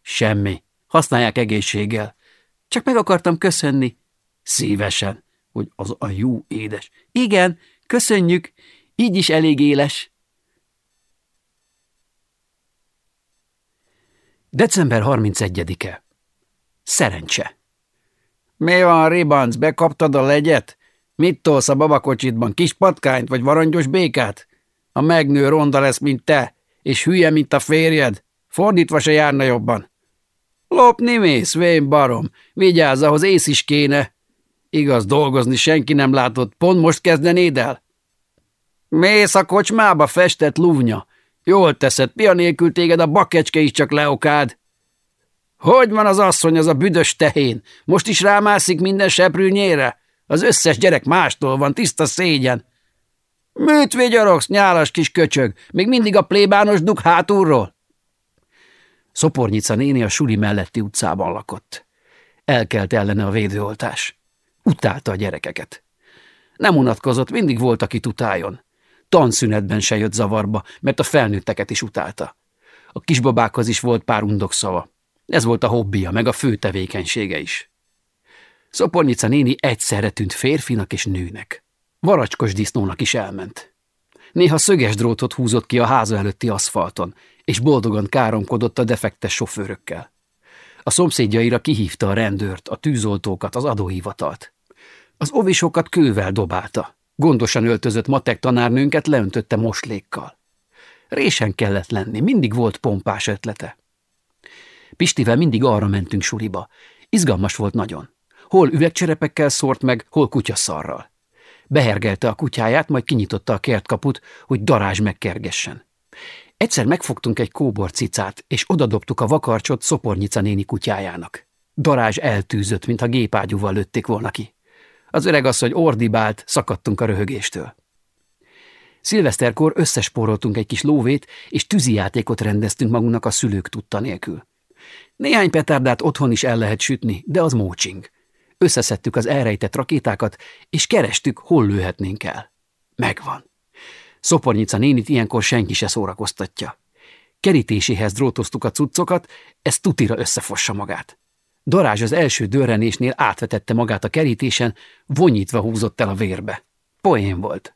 Semmi. Használják egészséggel. Csak meg akartam köszönni. Szívesen, hogy az a jó édes. Igen, köszönjük, így is elég éles. December 31-e. Szerencse. Mi van, Ribanc, bekaptad a legyet? Mit tolsz a babakocsitban, kis patkányt vagy varangyos békát? A megnő ronda lesz, mint te, és hülye, mint a férjed. Fordítva se járna jobban. Lopni mész, vén barom, vigyázz, ahhoz ész is kéne. Igaz, dolgozni senki nem látott, pont most kezdenéd el? Mész a kocsmába festett luvnya. Jól teszed, pia nélkül téged a bakecske is csak leokád. Hogy van az asszony, az a büdös tehén? Most is rámászik minden seprűnyére? Az összes gyerek mástól van, tiszta szégyen. Műt vigyorogsz, nyálas kis köcsög, még mindig a plébános dug hátulról? Szopornyica néni a suli melletti utcában lakott. Elkelt ellene a védőoltás. Utálta a gyerekeket. Nem unatkozott, mindig volt, aki tutáljon. Tanszünetben se jött zavarba, mert a felnőtteket is utálta. A kisbabákhoz is volt pár undok szava. Ez volt a hobbija, meg a fő tevékenysége is. Szopornica néni egyszerre tűnt férfinak és nőnek. Varacskos disznónak is elment. Néha szöges drótot húzott ki a háza előtti aszfalton, és boldogan káromkodott a defektes sofőrökkel. A szomszédjaira kihívta a rendőrt, a tűzoltókat, az adóhivatalt. Az ovisokat kővel dobálta. Gondosan öltözött matek tanárnőnket leöntötte moslékkal. Résen kellett lenni, mindig volt pompás ötlete. Pistivel mindig arra mentünk suliba. Izgalmas volt nagyon. Hol üvegcserepekkel szórt meg, hol kutyaszarral. Behergelte a kutyáját, majd kinyitotta a kertkaput, hogy darázs megkergessen. Egyszer megfogtunk egy kóborcicát, és odadobtuk a vakarcsot Szopornyica néni kutyájának. Darázs eltűzött, mintha gépágyúval lőtték volna ki. Az öreg hogy ordibált, szakadtunk a röhögéstől. Szilveszterkor összespóroltunk egy kis lóvét, és tűzijátékot rendeztünk magunknak a szülők tudta nélkül. Néhány petárdát otthon is el lehet sütni, de az mócsing. Összeszedtük az elrejtett rakétákat, és kerestük, hol lőhetnénk el. Megvan. Szopornyica nénit ilyenkor senki se szórakoztatja. Kerítéséhez drótoztuk a cuccokat, ez tutira összefossa magát. Darázs az első dörrenésnél átvetette magát a kerítésen, vonyítva húzott el a vérbe. Poén volt.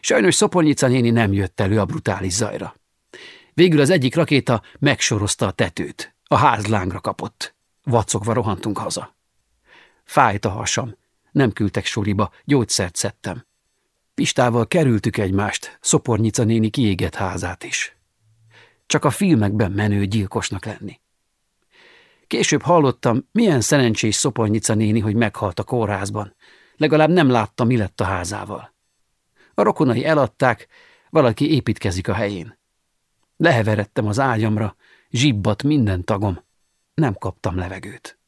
Sajnos Szopornyica néni nem jött elő a brutális zajra. Végül az egyik rakéta megsorozta a tetőt. A ház lángra kapott. Vacogva rohantunk haza. Fájt a hasam. Nem küldtek soriba, gyógyszert szedtem. Pistával kerültük egymást, Szopornyica néni kiégett házát is. Csak a filmekben menő gyilkosnak lenni. Később hallottam, milyen szerencsés Szopornyica néni, hogy meghalt a kórházban. Legalább nem látta, mi lett a házával. A rokonai eladták, valaki építkezik a helyén. Leheveredtem az ágyamra, zsibbat minden tagom. Nem kaptam levegőt.